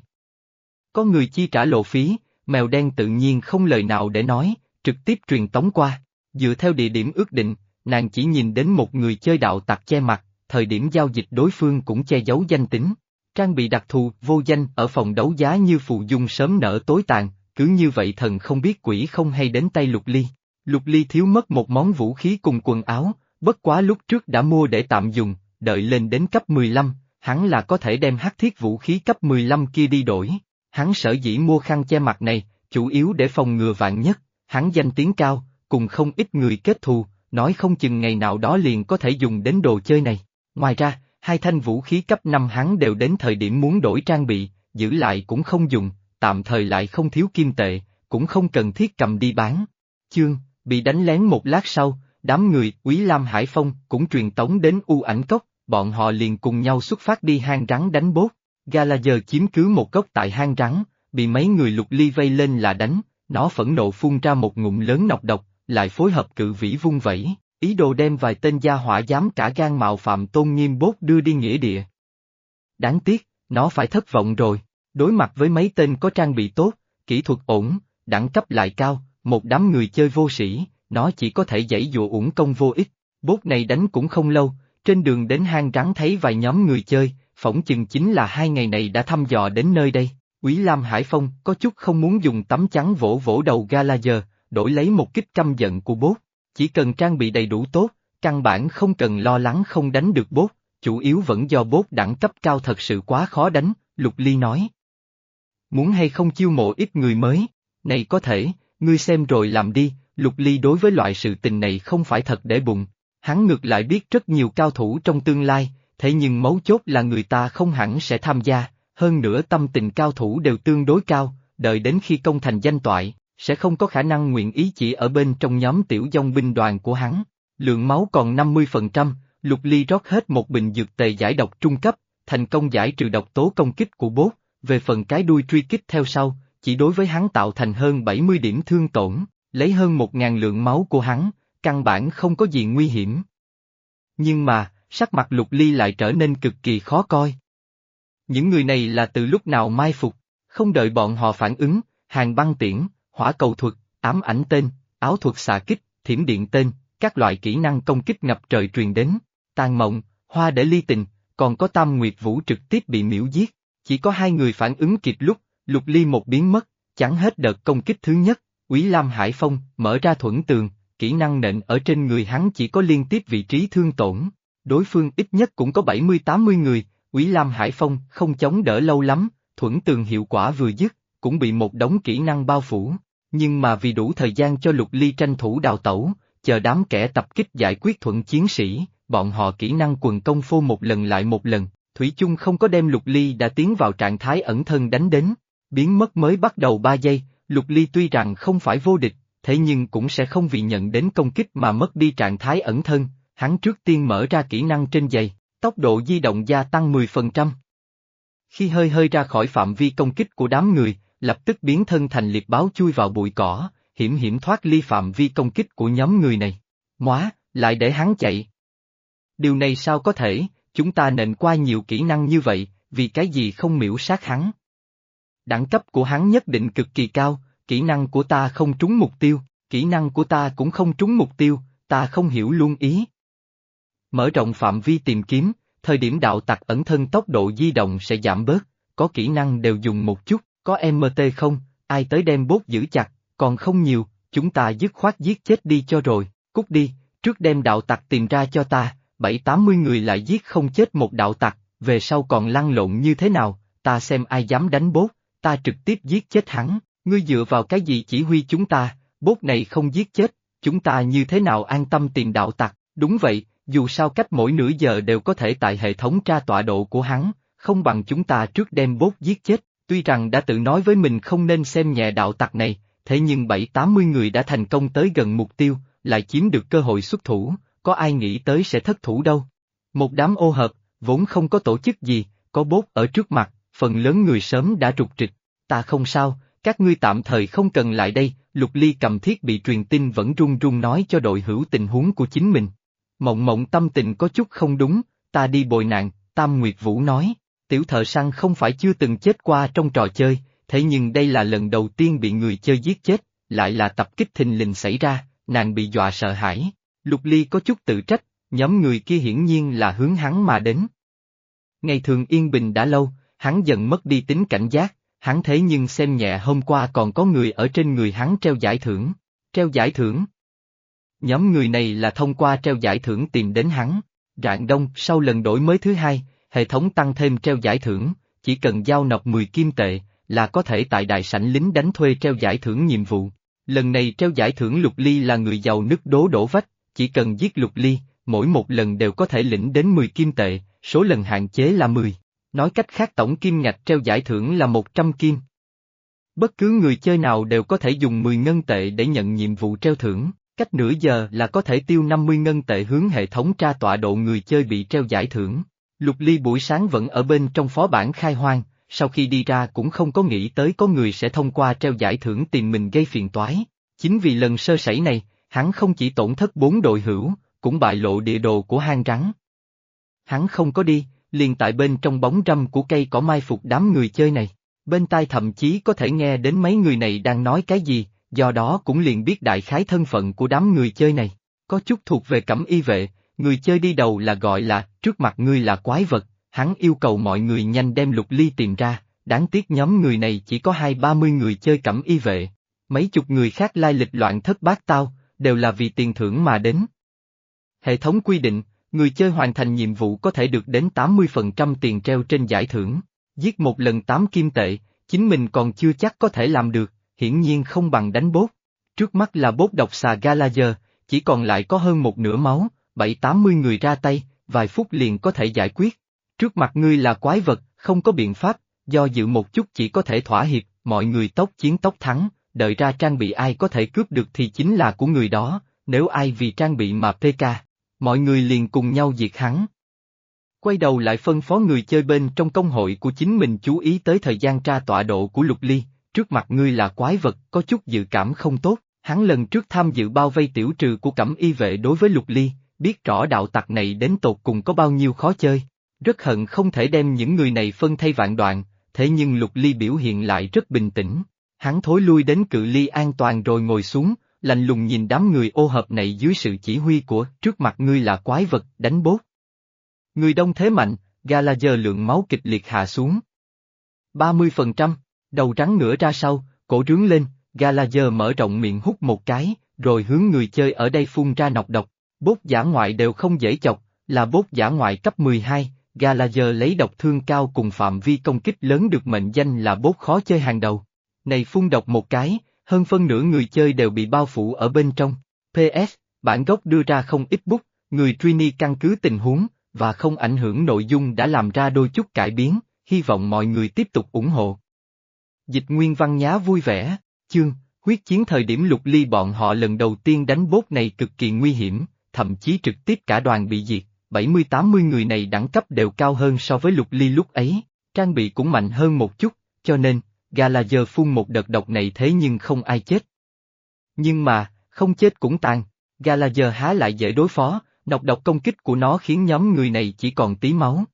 Có người chi trả lộ phí, mèo đen tự nhiên không lời nào để nói, trực tiếp truyền tống qua, dựa theo địa điểm ước định, nàng chỉ nhìn đến một người chơi đạo tặc che mặt, thời điểm giao dịch đối phương cũng che giấu danh tính. Trang bị đặc thù, vô danh ở phòng đấu giá như phù dung sớm nở tối tàn, cứ như vậy thần không biết quỷ không hay đến tay lục ly. Lục ly thiếu mất một món vũ khí cùng quần áo, bất quá lúc trước đã mua để tạm dùng, đợi lên đến cấp 15, hắn là có thể đem hắc thiết vũ khí cấp 15 kia đi đổi. Hắn sở dĩ mua khăn che mặt này, chủ yếu để phòng ngừa vạn nhất, hắn danh tiếng cao, cùng không ít người kết thù, nói không chừng ngày nào đó liền có thể dùng đến đồ chơi này. Ngoài ra, hai thanh vũ khí cấp 5 hắn đều đến thời điểm muốn đổi trang bị, giữ lại cũng không dùng, tạm thời lại không thiếu kim tệ, cũng không cần thiết cầm đi bán. Chương, bị đánh lén một lát sau, đám người Quý Lam Hải Phong cũng truyền tống đến U ảnh cốc, bọn họ liền cùng nhau xuất phát đi hang rắn đánh bốt. Galager chiếm cứ một cốc tại hang rắn, bị mấy người lục ly vây lên là đánh, nó phẫn nộ phun ra một ngụm lớn nọc độc, lại phối hợp cự vĩ vung vẩy, ý đồ đem vài tên gia hỏa dám cả gan mạo phạm tôn nghiêm bốt đưa đi nghĩa địa. Đáng tiếc, nó phải thất vọng rồi, đối mặt với mấy tên có trang bị tốt, kỹ thuật ổn, đẳng cấp lại cao, một đám người chơi vô sĩ, nó chỉ có thể dãy dụa uổng công vô ích, bốt này đánh cũng không lâu, trên đường đến hang rắn thấy vài nhóm người chơi, phỏng chừng chính là hai ngày này đã thăm dò đến nơi đây. Quý Lam Hải Phong có chút không muốn dùng tấm chắn vỗ vỗ đầu Galager, đổi lấy một kích căm giận của bốt. Chỉ cần trang bị đầy đủ tốt, căn bản không cần lo lắng không đánh được bốt, chủ yếu vẫn do bốt đẳng cấp cao thật sự quá khó đánh, Lục Ly nói. Muốn hay không chiêu mộ ít người mới, này có thể, ngươi xem rồi làm đi, Lục Ly đối với loại sự tình này không phải thật để bụng, hắn ngược lại biết rất nhiều cao thủ trong tương lai, thế nhưng mấu chốt là người ta không hẳn sẽ tham gia, hơn nữa tâm tình cao thủ đều tương đối cao, đợi đến khi công thành danh toại, sẽ không có khả năng nguyện ý chỉ ở bên trong nhóm tiểu dông binh đoàn của hắn. Lượng máu còn 50%, Lục Ly rót hết một bình dược tề giải độc trung cấp, thành công giải trừ độc tố công kích của bốt, về phần cái đuôi truy kích theo sau, chỉ đối với hắn tạo thành hơn 70 điểm thương tổn, lấy hơn 1.000 lượng máu của hắn, căn bản không có gì nguy hiểm. Nhưng mà, sắc mặt lục ly lại trở nên cực kỳ khó coi. Những người này là từ lúc nào mai phục, không đợi bọn họ phản ứng, hàng băng tiễn, hỏa cầu thuật, ám ảnh tên, áo thuật xạ kích, thiểm điện tên, các loại kỹ năng công kích ngập trời truyền đến. Tàn mộng, hoa để ly tình, còn có tam nguyệt vũ trực tiếp bị miễu giết. Chỉ có hai người phản ứng kịp lúc, lục ly một biến mất, chắn hết đợt công kích thứ nhất, Quý Lam Hải Phong mở ra thuẫn tường, kỹ năng nện ở trên người hắn chỉ có liên tiếp vị trí thương tổn. Đối phương ít nhất cũng có 70-80 người, Quý Lam Hải Phong không chống đỡ lâu lắm, thuẫn tường hiệu quả vừa dứt, cũng bị một đống kỹ năng bao phủ. Nhưng mà vì đủ thời gian cho Lục Ly tranh thủ đào tẩu, chờ đám kẻ tập kích giải quyết thuận chiến sĩ, bọn họ kỹ năng quần công phô một lần lại một lần, Thủy chung không có đem Lục Ly đã tiến vào trạng thái ẩn thân đánh đến, biến mất mới bắt đầu 3 giây, Lục Ly tuy rằng không phải vô địch, thế nhưng cũng sẽ không vì nhận đến công kích mà mất đi trạng thái ẩn thân, hắn trước tiên mở ra kỹ năng trên giày, tốc độ di động gia tăng 10%. Khi hơi hơi ra khỏi phạm vi công kích của đám người, lập tức biến thân thành liệt báo chui vào bụi cỏ, hiểm hiểm thoát ly phạm vi công kích của nhóm người này. Móa, lại để hắn chạy. Điều này sao có thể, chúng ta nện qua nhiều kỹ năng như vậy, vì cái gì không miễu sát hắn. Đẳng cấp của hắn nhất định cực kỳ cao, kỹ năng của ta không trúng mục tiêu, kỹ năng của ta cũng không trúng mục tiêu, ta không hiểu luôn ý. Mở rộng phạm vi tìm kiếm, thời điểm đạo tặc ẩn thân tốc độ di động sẽ giảm bớt, có kỹ năng đều dùng một chút, có MT không, ai tới đem bốt giữ chặt, còn không nhiều, chúng ta dứt khoát giết chết đi cho rồi, cút đi, trước đem đạo tặc tìm ra cho ta, bảy tám mươi người lại giết không chết một đạo tặc, về sau còn lăn lộn như thế nào, ta xem ai dám đánh bốt, ta trực tiếp giết chết hắn, ngươi dựa vào cái gì chỉ huy chúng ta, bốt này không giết chết, chúng ta như thế nào an tâm tìm đạo tặc, đúng vậy, dù sao cách mỗi nửa giờ đều có thể tại hệ thống tra tọa độ của hắn, không bằng chúng ta trước đem bốt giết chết, tuy rằng đã tự nói với mình không nên xem nhẹ đạo tặc này, thế nhưng bảy tám mươi người đã thành công tới gần mục tiêu, lại chiếm được cơ hội xuất thủ, có ai nghĩ tới sẽ thất thủ đâu. Một đám ô hợp, vốn không có tổ chức gì, có bốt ở trước mặt, phần lớn người sớm đã trục trịch, ta không sao, các ngươi tạm thời không cần lại đây, Lục Ly cầm thiết bị truyền tin vẫn run run nói cho đội hữu tình huống của chính mình. Mộng mộng tâm tình có chút không đúng, ta đi bồi nạn, Tam Nguyệt Vũ nói, tiểu thợ săn không phải chưa từng chết qua trong trò chơi, thế nhưng đây là lần đầu tiên bị người chơi giết chết, lại là tập kích thình lình xảy ra, nàng bị dọa sợ hãi. Lục Ly có chút tự trách, nhóm người kia hiển nhiên là hướng hắn mà đến. Ngày thường yên bình đã lâu, hắn dần mất đi tính cảnh giác, hắn thế nhưng xem nhẹ hôm qua còn có người ở trên người hắn treo giải thưởng. Treo giải thưởng? Nhóm người này là thông qua treo giải thưởng tìm đến hắn. Rạng đông, sau lần đổi mới thứ hai, hệ thống tăng thêm treo giải thưởng, chỉ cần giao nộp 10 kim tệ, là có thể tại đại sảnh lính đánh thuê treo giải thưởng nhiệm vụ. Lần này treo giải thưởng Lục Ly là người giàu nứt đố đổ vách, chỉ cần giết Lục Ly, mỗi một lần đều có thể lĩnh đến 10 kim tệ, số lần hạn chế là 10. Nói cách khác tổng kim ngạch treo giải thưởng là 100 kim. Bất cứ người chơi nào đều có thể dùng 10 ngân tệ để nhận nhiệm vụ treo thưởng, cách nửa giờ là có thể tiêu 50 ngân tệ hướng hệ thống tra tọa độ người chơi bị treo giải thưởng. Lục Ly buổi sáng vẫn ở bên trong phó bản khai hoang, sau khi đi ra cũng không có nghĩ tới có người sẽ thông qua treo giải thưởng tìm mình gây phiền toái. Chính vì lần sơ sẩy này, hắn không chỉ tổn thất bốn đội hữu, cũng bại lộ địa đồ của hang rắn. Hắn không có đi, liền tại bên trong bóng râm của cây cỏ mai phục đám người chơi này. Bên tai thậm chí có thể nghe đến mấy người này đang nói cái gì, do đó cũng liền biết đại khái thân phận của đám người chơi này. Có chút thuộc về cẩm y vệ, người chơi đi đầu là gọi là, trước mặt ngươi là quái vật, hắn yêu cầu mọi người nhanh đem lục ly tìm ra, đáng tiếc nhóm người này chỉ có hai ba mươi người chơi cẩm y vệ. Mấy chục người khác lai lịch loạn thất bát tao, đều là vì tiền thưởng mà đến. Hệ thống quy định, người chơi hoàn thành nhiệm vụ có thể được đến 80% tiền treo trên giải thưởng. Giết một lần 8 kim tệ, chính mình còn chưa chắc có thể làm được, hiển nhiên không bằng đánh bốt. Trước mắt là bốt độc xà Galager, chỉ còn lại có hơn một nửa máu, 7-80 người ra tay, vài phút liền có thể giải quyết. Trước mặt ngươi là quái vật, không có biện pháp, do dự một chút chỉ có thể thỏa hiệp, mọi người tốc chiến tốc thắng, đợi ra trang bị ai có thể cướp được thì chính là của người đó, nếu ai vì trang bị mà PK, mọi người liền cùng nhau diệt hắn. Quay đầu lại phân phó người chơi bên trong công hội của chính mình chú ý tới thời gian tra tọa độ của Lục Ly, trước mặt ngươi là quái vật, có chút dự cảm không tốt, hắn lần trước tham dự bao vây tiểu trừ của cẩm y vệ đối với Lục Ly, biết rõ đạo tặc này đến tột cùng có bao nhiêu khó chơi. Rất hận không thể đem những người này phân thay vạn đoạn, thế nhưng Lục Ly biểu hiện lại rất bình tĩnh. Hắn thối lui đến cự ly an toàn rồi ngồi xuống, lạnh lùng nhìn đám người ô hợp này dưới sự chỉ huy của trước mặt ngươi là quái vật, đánh bốt. Người đông thế mạnh, Galager lượng máu kịch liệt hạ xuống. 30%, đầu trắng ngửa ra sau, cổ rướng lên, Galager mở rộng miệng hút một cái, rồi hướng người chơi ở đây phun ra nọc độc. Bốt giả ngoại đều không dễ chọc, là bốt giả ngoại cấp 12, Galager lấy độc thương cao cùng phạm vi công kích lớn được mệnh danh là bốt khó chơi hàng đầu. Này phun độc một cái, hơn phân nửa người chơi đều bị bao phủ ở bên trong. PS, bản gốc đưa ra không ít bút, người Trini căn cứ tình huống, và không ảnh hưởng nội dung đã làm ra đôi chút cải biến, hy vọng mọi người tiếp tục ủng hộ. Dịch nguyên văn nhá vui vẻ, chương, huyết chiến thời điểm lục ly bọn họ lần đầu tiên đánh bốt này cực kỳ nguy hiểm, thậm chí trực tiếp cả đoàn bị diệt, 70-80 người này đẳng cấp đều cao hơn so với lục ly lúc ấy, trang bị cũng mạnh hơn một chút, cho nên, Galager phun một đợt độc này thế nhưng không ai chết. Nhưng mà, không chết cũng tàn, Galager há lại dễ đối phó, độc độc công kích của nó khiến nhóm người này chỉ còn tí máu.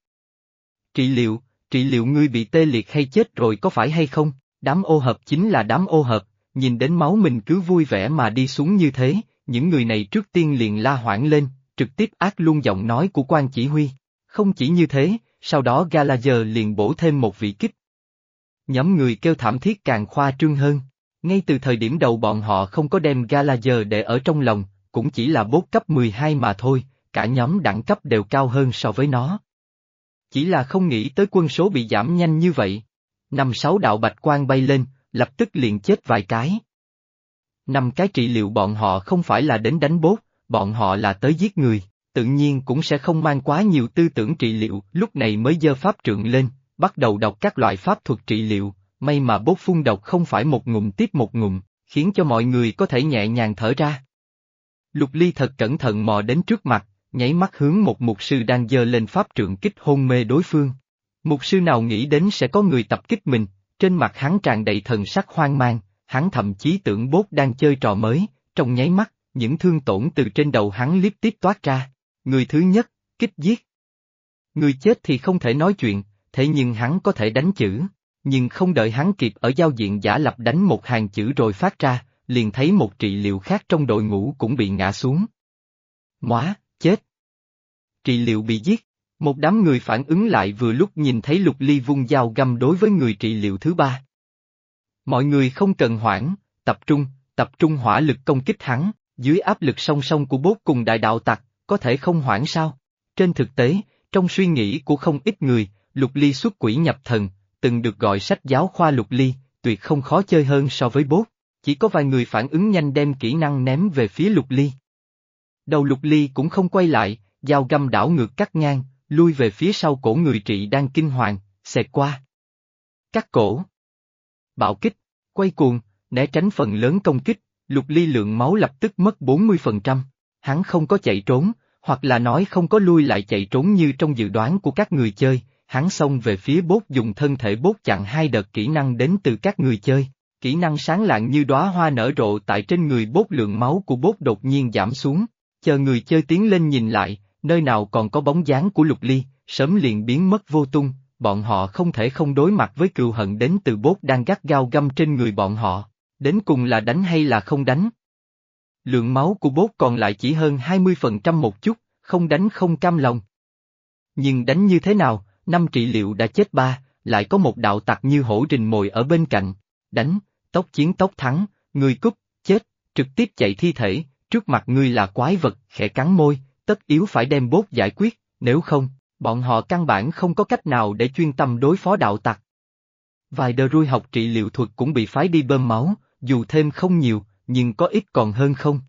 Trị liệu, trị liệu ngươi bị tê liệt hay chết rồi có phải hay không, đám ô hợp chính là đám ô hợp, nhìn đến máu mình cứ vui vẻ mà đi xuống như thế, những người này trước tiên liền la hoảng lên, trực tiếp ác luôn giọng nói của quan chỉ huy. Không chỉ như thế, sau đó Galager liền bổ thêm một vị kích. Nhóm người kêu thảm thiết càng khoa trương hơn. Ngay từ thời điểm đầu bọn họ không có đem Galager để ở trong lòng, cũng chỉ là bốt cấp 12 mà thôi, cả nhóm đẳng cấp đều cao hơn so với nó. Chỉ là không nghĩ tới quân số bị giảm nhanh như vậy. Năm sáu đạo bạch quang bay lên, lập tức liền chết vài cái. Năm cái trị liệu bọn họ không phải là đến đánh bốt, bọn họ là tới giết người, tự nhiên cũng sẽ không mang quá nhiều tư tưởng trị liệu, lúc này mới dơ pháp trượng lên, bắt đầu đọc các loại pháp thuật trị liệu, may mà bốt phun độc không phải một ngụm tiếp một ngụm, khiến cho mọi người có thể nhẹ nhàng thở ra. Lục Ly thật cẩn thận mò đến trước mặt, nháy mắt hướng một mục sư đang dơ lên pháp trượng kích hôn mê đối phương. Mục sư nào nghĩ đến sẽ có người tập kích mình, trên mặt hắn tràn đầy thần sắc hoang mang, hắn thậm chí tưởng bốt đang chơi trò mới, trong nháy mắt, những thương tổn từ trên đầu hắn liếp tiếp toát ra. Người thứ nhất, kích giết. Người chết thì không thể nói chuyện, thế nhưng hắn có thể đánh chữ, nhưng không đợi hắn kịp ở giao diện giả lập đánh một hàng chữ rồi phát ra, liền thấy một trị liệu khác trong đội ngũ cũng bị ngã xuống. Móa, chết. Trị liệu bị giết, một đám người phản ứng lại vừa lúc nhìn thấy lục ly vung dao găm đối với người trị liệu thứ ba. Mọi người không cần hoảng, tập trung, tập trung hỏa lực công kích hắn, dưới áp lực song song của bốt cùng đại đạo tặc, có thể không hoảng sao? Trên thực tế, trong suy nghĩ của không ít người, lục ly xuất quỷ nhập thần, từng được gọi sách giáo khoa lục ly, tuyệt không khó chơi hơn so với bốt, chỉ có vài người phản ứng nhanh đem kỹ năng ném về phía lục ly. Đầu lục ly cũng không quay lại, dao găm đảo ngược cắt ngang, lui về phía sau cổ người trị đang kinh hoàng, xẹt qua. Cắt cổ. Bạo kích, quay cuồng, né tránh phần lớn công kích, lục ly lượng máu lập tức mất 40%. Hắn không có chạy trốn, hoặc là nói không có lui lại chạy trốn như trong dự đoán của các người chơi, hắn xông về phía bốt dùng thân thể bốt chặn hai đợt kỹ năng đến từ các người chơi. Kỹ năng sáng lạng như đóa hoa nở rộ tại trên người bốt lượng máu của bốt đột nhiên giảm xuống, chờ người chơi tiến lên nhìn lại, nơi nào còn có bóng dáng của lục ly, sớm liền biến mất vô tung, bọn họ không thể không đối mặt với cừu hận đến từ bốt đang gắt gao găm trên người bọn họ, đến cùng là đánh hay là không đánh. Lượng máu của bốt còn lại chỉ hơn 20% một chút, không đánh không cam lòng. Nhưng đánh như thế nào, năm trị liệu đã chết ba, lại có một đạo tặc như hổ rình mồi ở bên cạnh, đánh, tốc chiến tốc thắng, người cúp, chết, trực tiếp chạy thi thể, trước mặt ngươi là quái vật, khẽ cắn môi, tất yếu phải đem bốt giải quyết, nếu không, bọn họ căn bản không có cách nào để chuyên tâm đối phó đạo tặc. Vài đờ rui học trị liệu thuật cũng bị phái đi bơm máu, dù thêm không nhiều, nhưng có ít còn hơn không.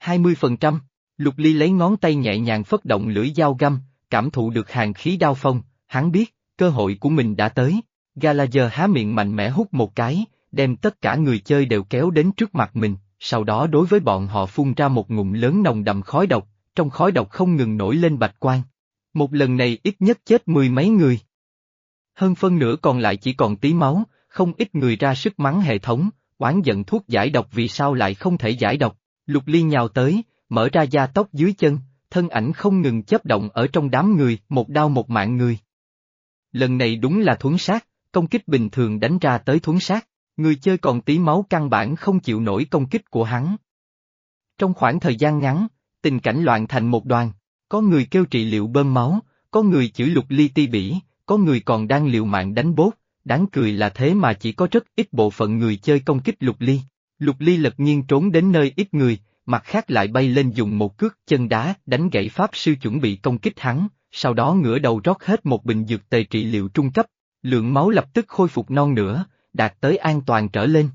20%, Lục Ly lấy ngón tay nhẹ nhàng phất động lưỡi dao găm, cảm thụ được hàng khí đao phong, hắn biết, cơ hội của mình đã tới. Gallagher há miệng mạnh mẽ hút một cái, đem tất cả người chơi đều kéo đến trước mặt mình, sau đó đối với bọn họ phun ra một ngụm lớn nồng đầm khói độc, trong khói độc không ngừng nổi lên bạch quang. Một lần này ít nhất chết mười mấy người. Hơn phân nửa còn lại chỉ còn tí máu, không ít người ra sức mắng hệ thống, oán giận thuốc giải độc vì sao lại không thể giải độc. Lục Ly nhào tới, mở ra da tóc dưới chân, thân ảnh không ngừng chấp động ở trong đám người, một đau một mạng người. Lần này đúng là thuấn sát, công kích bình thường đánh ra tới thuấn sát, người chơi còn tí máu căn bản không chịu nổi công kích của hắn. Trong khoảng thời gian ngắn, tình cảnh loạn thành một đoàn, có người kêu trị liệu bơm máu, có người chữ lục ly ti bỉ, có người còn đang liều mạng đánh bốt, đáng cười là thế mà chỉ có rất ít bộ phận người chơi công kích lục ly. Lục ly lật nhiên trốn đến nơi ít người, mặt khác lại bay lên dùng một cước chân đá đánh gãy pháp sư chuẩn bị công kích hắn, sau đó ngửa đầu rót hết một bình dược tề trị liệu trung cấp, lượng máu lập tức khôi phục non nữa, đạt tới an toàn trở lên.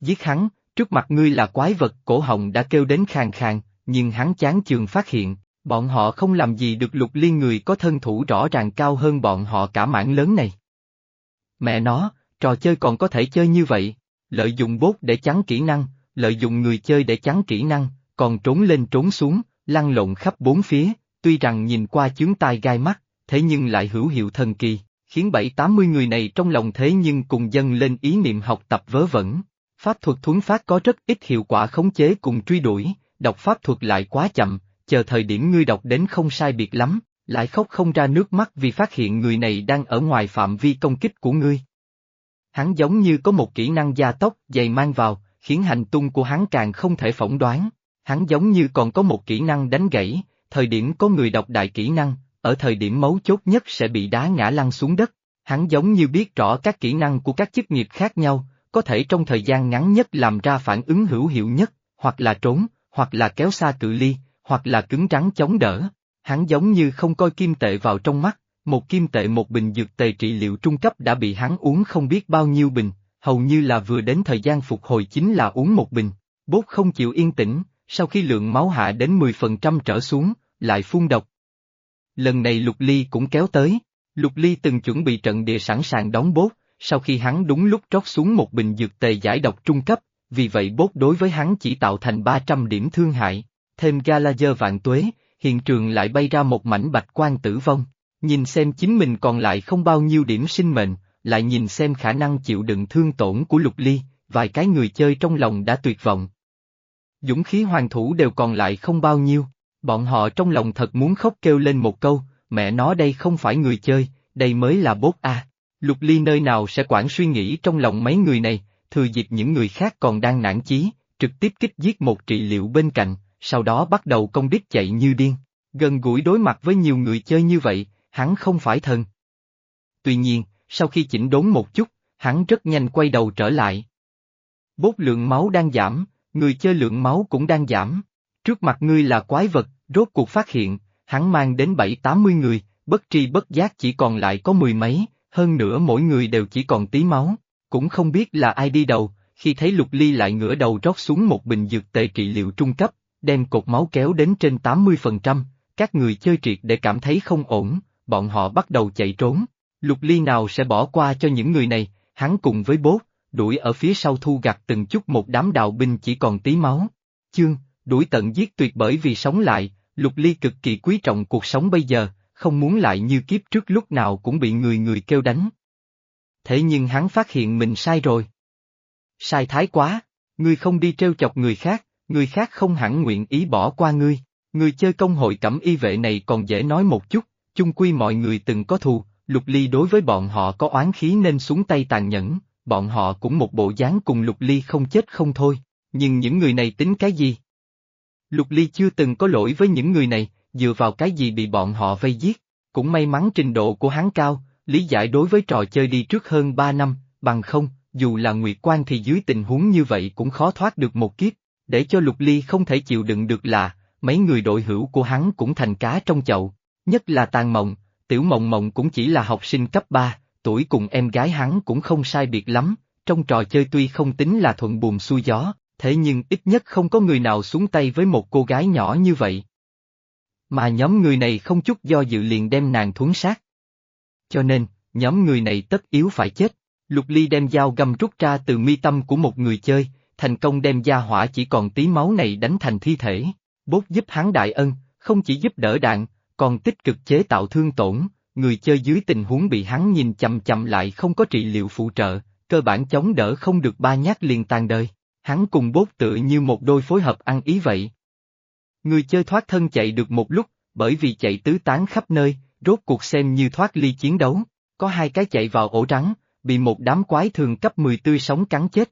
Giết hắn, trước mặt ngươi là quái vật cổ họng đã kêu đến khàn khàn, nhưng hắn chán chường phát hiện, bọn họ không làm gì được lục liên người có thân thủ rõ ràng cao hơn bọn họ cả mảng lớn này. Mẹ nó, trò chơi còn có thể chơi như vậy, lợi dụng bốt để chắn kỹ năng, lợi dụng người chơi để chắn kỹ năng, còn trốn lên trốn xuống, lăn lộn khắp bốn phía, tuy rằng nhìn qua chướng tai gai mắt, thế nhưng lại hữu hiệu thần kỳ, khiến bảy tám mươi người này trong lòng thế nhưng cùng dâng lên ý niệm học tập vớ vẩn. Pháp thuật thuấn phát có rất ít hiệu quả khống chế cùng truy đuổi, đọc pháp thuật lại quá chậm, chờ thời điểm ngươi đọc đến không sai biệt lắm, lại khóc không ra nước mắt vì phát hiện người này đang ở ngoài phạm vi công kích của ngươi. Hắn giống như có một kỹ năng gia tốc dày mang vào, khiến hành tung của hắn càng không thể phỏng đoán. Hắn giống như còn có một kỹ năng đánh gãy, thời điểm có người đọc đại kỹ năng, ở thời điểm mấu chốt nhất sẽ bị đá ngã lăn xuống đất. Hắn giống như biết rõ các kỹ năng của các chức nghiệp khác nhau, có thể trong thời gian ngắn nhất làm ra phản ứng hữu hiệu nhất, hoặc là trốn, hoặc là kéo xa cự ly, hoặc là cứng rắn chống đỡ. Hắn giống như không coi kim tệ vào trong mắt, một kim tệ một bình dược tề trị liệu trung cấp đã bị hắn uống không biết bao nhiêu bình, hầu như là vừa đến thời gian phục hồi chính là uống một bình. Bốt không chịu yên tĩnh, sau khi lượng máu hạ đến 10% trở xuống, lại phun độc. Lần này Lục Ly cũng kéo tới, Lục Ly từng chuẩn bị trận địa sẵn sàng đón bốt, sau khi hắn đúng lúc trót xuống một bình dược tề giải độc trung cấp, vì vậy bốt đối với hắn chỉ tạo thành 300 điểm thương hại, thêm Galager vạn tuế, hiện trường lại bay ra một mảnh bạch quan tử vong, nhìn xem chính mình còn lại không bao nhiêu điểm sinh mệnh, lại nhìn xem khả năng chịu đựng thương tổn của Lục Ly, vài cái người chơi trong lòng đã tuyệt vọng. Dũng khí hoàng thủ đều còn lại không bao nhiêu, bọn họ trong lòng thật muốn khóc kêu lên một câu, mẹ nó đây không phải người chơi, đây mới là bốt a. Lục Ly nơi nào sẽ quản suy nghĩ trong lòng mấy người này, thừa dịp những người khác còn đang nản chí, trực tiếp kích giết một trị liệu bên cạnh, sau đó bắt đầu công đích chạy như điên. Gần gũi đối mặt với nhiều người chơi như vậy, hắn không phải thần. Tuy nhiên, sau khi chỉnh đốn một chút, hắn rất nhanh quay đầu trở lại. Bốt lượng máu đang giảm, người chơi lượng máu cũng đang giảm. Trước mặt ngươi là quái vật, rốt cuộc phát hiện, hắn mang đến bảy tám mươi người, bất tri bất giác chỉ còn lại có mười mấy, hơn nữa mỗi người đều chỉ còn tí máu, cũng không biết là ai đi đầu, khi thấy lục ly lại ngửa đầu rót xuống một bình dược tệ trị liệu trung cấp, đem cột máu kéo đến trên 80%, các người chơi triệt để cảm thấy không ổn, bọn họ bắt đầu chạy trốn. Lục ly nào sẽ bỏ qua cho những người này, hắn cùng với bốt, đuổi ở phía sau thu gặt từng chút một đám đạo binh chỉ còn tí máu. Chương, đuổi tận giết tuyệt bởi vì sống lại, lục ly cực kỳ quý trọng cuộc sống bây giờ, không muốn lại như kiếp trước lúc nào cũng bị người người kêu đánh. Thế nhưng hắn phát hiện mình sai rồi. Sai thái quá, ngươi không đi trêu chọc người khác, người khác không hẳn nguyện ý bỏ qua ngươi. Người chơi công hội cẩm y vệ này còn dễ nói một chút, chung quy mọi người từng có thù, Lục Ly đối với bọn họ có oán khí nên xuống tay tàn nhẫn, bọn họ cũng một bộ dáng cùng Lục Ly không chết không thôi, nhưng những người này tính cái gì? Lục Ly chưa từng có lỗi với những người này, dựa vào cái gì bị bọn họ vây giết, cũng may mắn trình độ của hắn cao, lý giải đối với trò chơi đi trước hơn 3 năm, bằng không, dù là Nguyệt Quan thì dưới tình huống như vậy cũng khó thoát được một kiếp, để cho Lục Ly không thể chịu đựng được là, mấy người đội hữu của hắn cũng thành cá trong chậu, nhất là Tàn Mộng, Tiểu Mộng Mộng cũng chỉ là học sinh cấp 3, tuổi cùng em gái hắn cũng không sai biệt lắm, trong trò chơi tuy không tính là thuận buồm xuôi gió, thế nhưng ít nhất không có người nào xuống tay với một cô gái nhỏ như vậy. Mà nhóm người này không chút do dự liền đem nàng thuấn sát. Cho nên, nhóm người này tất yếu phải chết. Lục Ly đem dao găm rút ra từ mi tâm của một người chơi, thành công đem gia hỏa chỉ còn tí máu này đánh thành thi thể. Bốt giúp hắn đại ân, không chỉ giúp đỡ đạn, còn tích cực chế tạo thương tổn, người chơi dưới tình huống bị hắn nhìn chậm chậm lại không có trị liệu phụ trợ, cơ bản chống đỡ không được ba nhát liền tàn đời. Hắn cùng bốt tựa như một đôi phối hợp ăn ý vậy. Người chơi thoát thân chạy được một lúc, bởi vì chạy tứ tán khắp nơi, rốt cuộc xem như thoát ly chiến đấu, có hai cái chạy vào ổ trắng, bị một đám quái thường cấp 10 tươi sống cắn chết.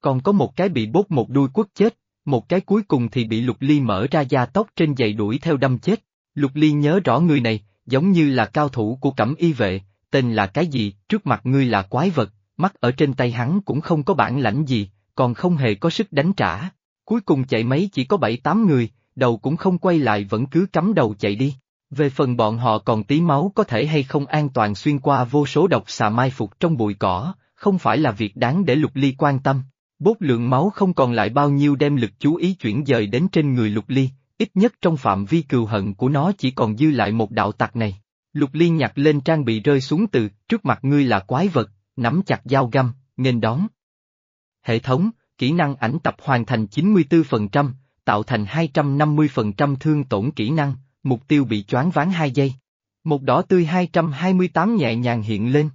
Còn có một cái bị bốt một đuôi quất chết, một cái cuối cùng thì bị Lục Ly mở ra da tóc trên giày đuổi theo đâm chết. Lục Ly nhớ rõ người này, giống như là cao thủ của cẩm y vệ, tên là cái gì, trước mặt ngươi là quái vật, mắt ở trên tay hắn cũng không có bản lãnh gì, còn không hề có sức đánh trả. Cuối cùng chạy mấy chỉ có bảy tám người, đầu cũng không quay lại vẫn cứ cắm đầu chạy đi. Về phần bọn họ còn tí máu có thể hay không an toàn xuyên qua vô số độc xà mai phục trong bụi cỏ, không phải là việc đáng để lục ly quan tâm. Bốt lượng máu không còn lại bao nhiêu đem lực chú ý chuyển dời đến trên người lục ly, ít nhất trong phạm vi cừu hận của nó chỉ còn dư lại một đạo tặc này. Lục ly nhặt lên trang bị rơi xuống từ, trước mặt ngươi là quái vật, nắm chặt dao găm, nghênh đón. Hệ thống, kỹ năng ảnh tập hoàn thành 94%, tạo thành 250% thương tổn kỹ năng, mục tiêu bị choáng ván 2 giây. Một đỏ tươi 228 nhẹ nhàng hiện lên.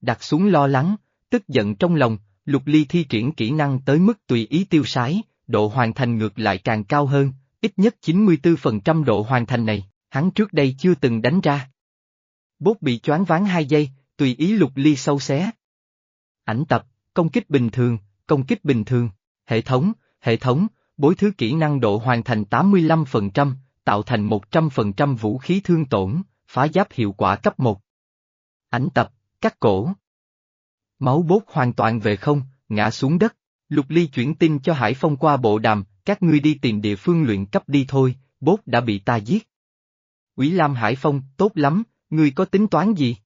Đặt xuống lo lắng, tức giận trong lòng, lục ly thi triển kỹ năng tới mức tùy ý tiêu sái, độ hoàn thành ngược lại càng cao hơn, ít nhất 94% độ hoàn thành này, hắn trước đây chưa từng đánh ra. Bốt bị choáng ván 2 giây, tùy ý lục ly sâu xé. Ảnh tập, công kích bình thường, công kích bình thường, hệ thống, hệ thống, bối thứ kỹ năng độ hoàn thành 85%, tạo thành 100% vũ khí thương tổn, phá giáp hiệu quả cấp 1. Ảnh tập, cắt cổ. Máu bốt hoàn toàn về không, ngã xuống đất, Lục Ly chuyển tin cho Hải Phong qua bộ đàm, các ngươi đi tìm địa phương luyện cấp đi thôi, bốt đã bị ta giết. Ủy Lam Hải Phong, tốt lắm, ngươi có tính toán gì?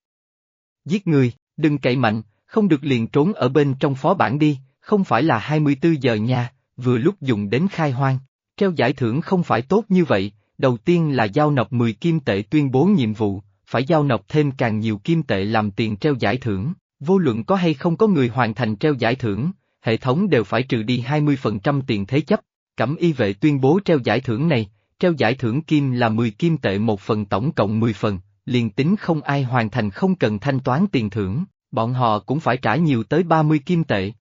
Giết người, đừng cậy mạnh, không được liền trốn ở bên trong phó bản đi, không phải là 24 giờ nha, vừa lúc dùng đến khai hoang. Treo giải thưởng không phải tốt như vậy, đầu tiên là giao nộp 10 kim tệ tuyên bố nhiệm vụ, phải giao nộp thêm càng nhiều kim tệ làm tiền treo giải thưởng, vô luận có hay không có người hoàn thành treo giải thưởng, hệ thống đều phải trừ đi 20% tiền thế chấp. Cẩm y vệ tuyên bố treo giải thưởng này, treo giải thưởng kim là 10 kim tệ một phần tổng cộng 10 phần, liền tính không ai hoàn thành không cần thanh toán tiền thưởng, bọn họ cũng phải trả nhiều tới 30 kim tệ.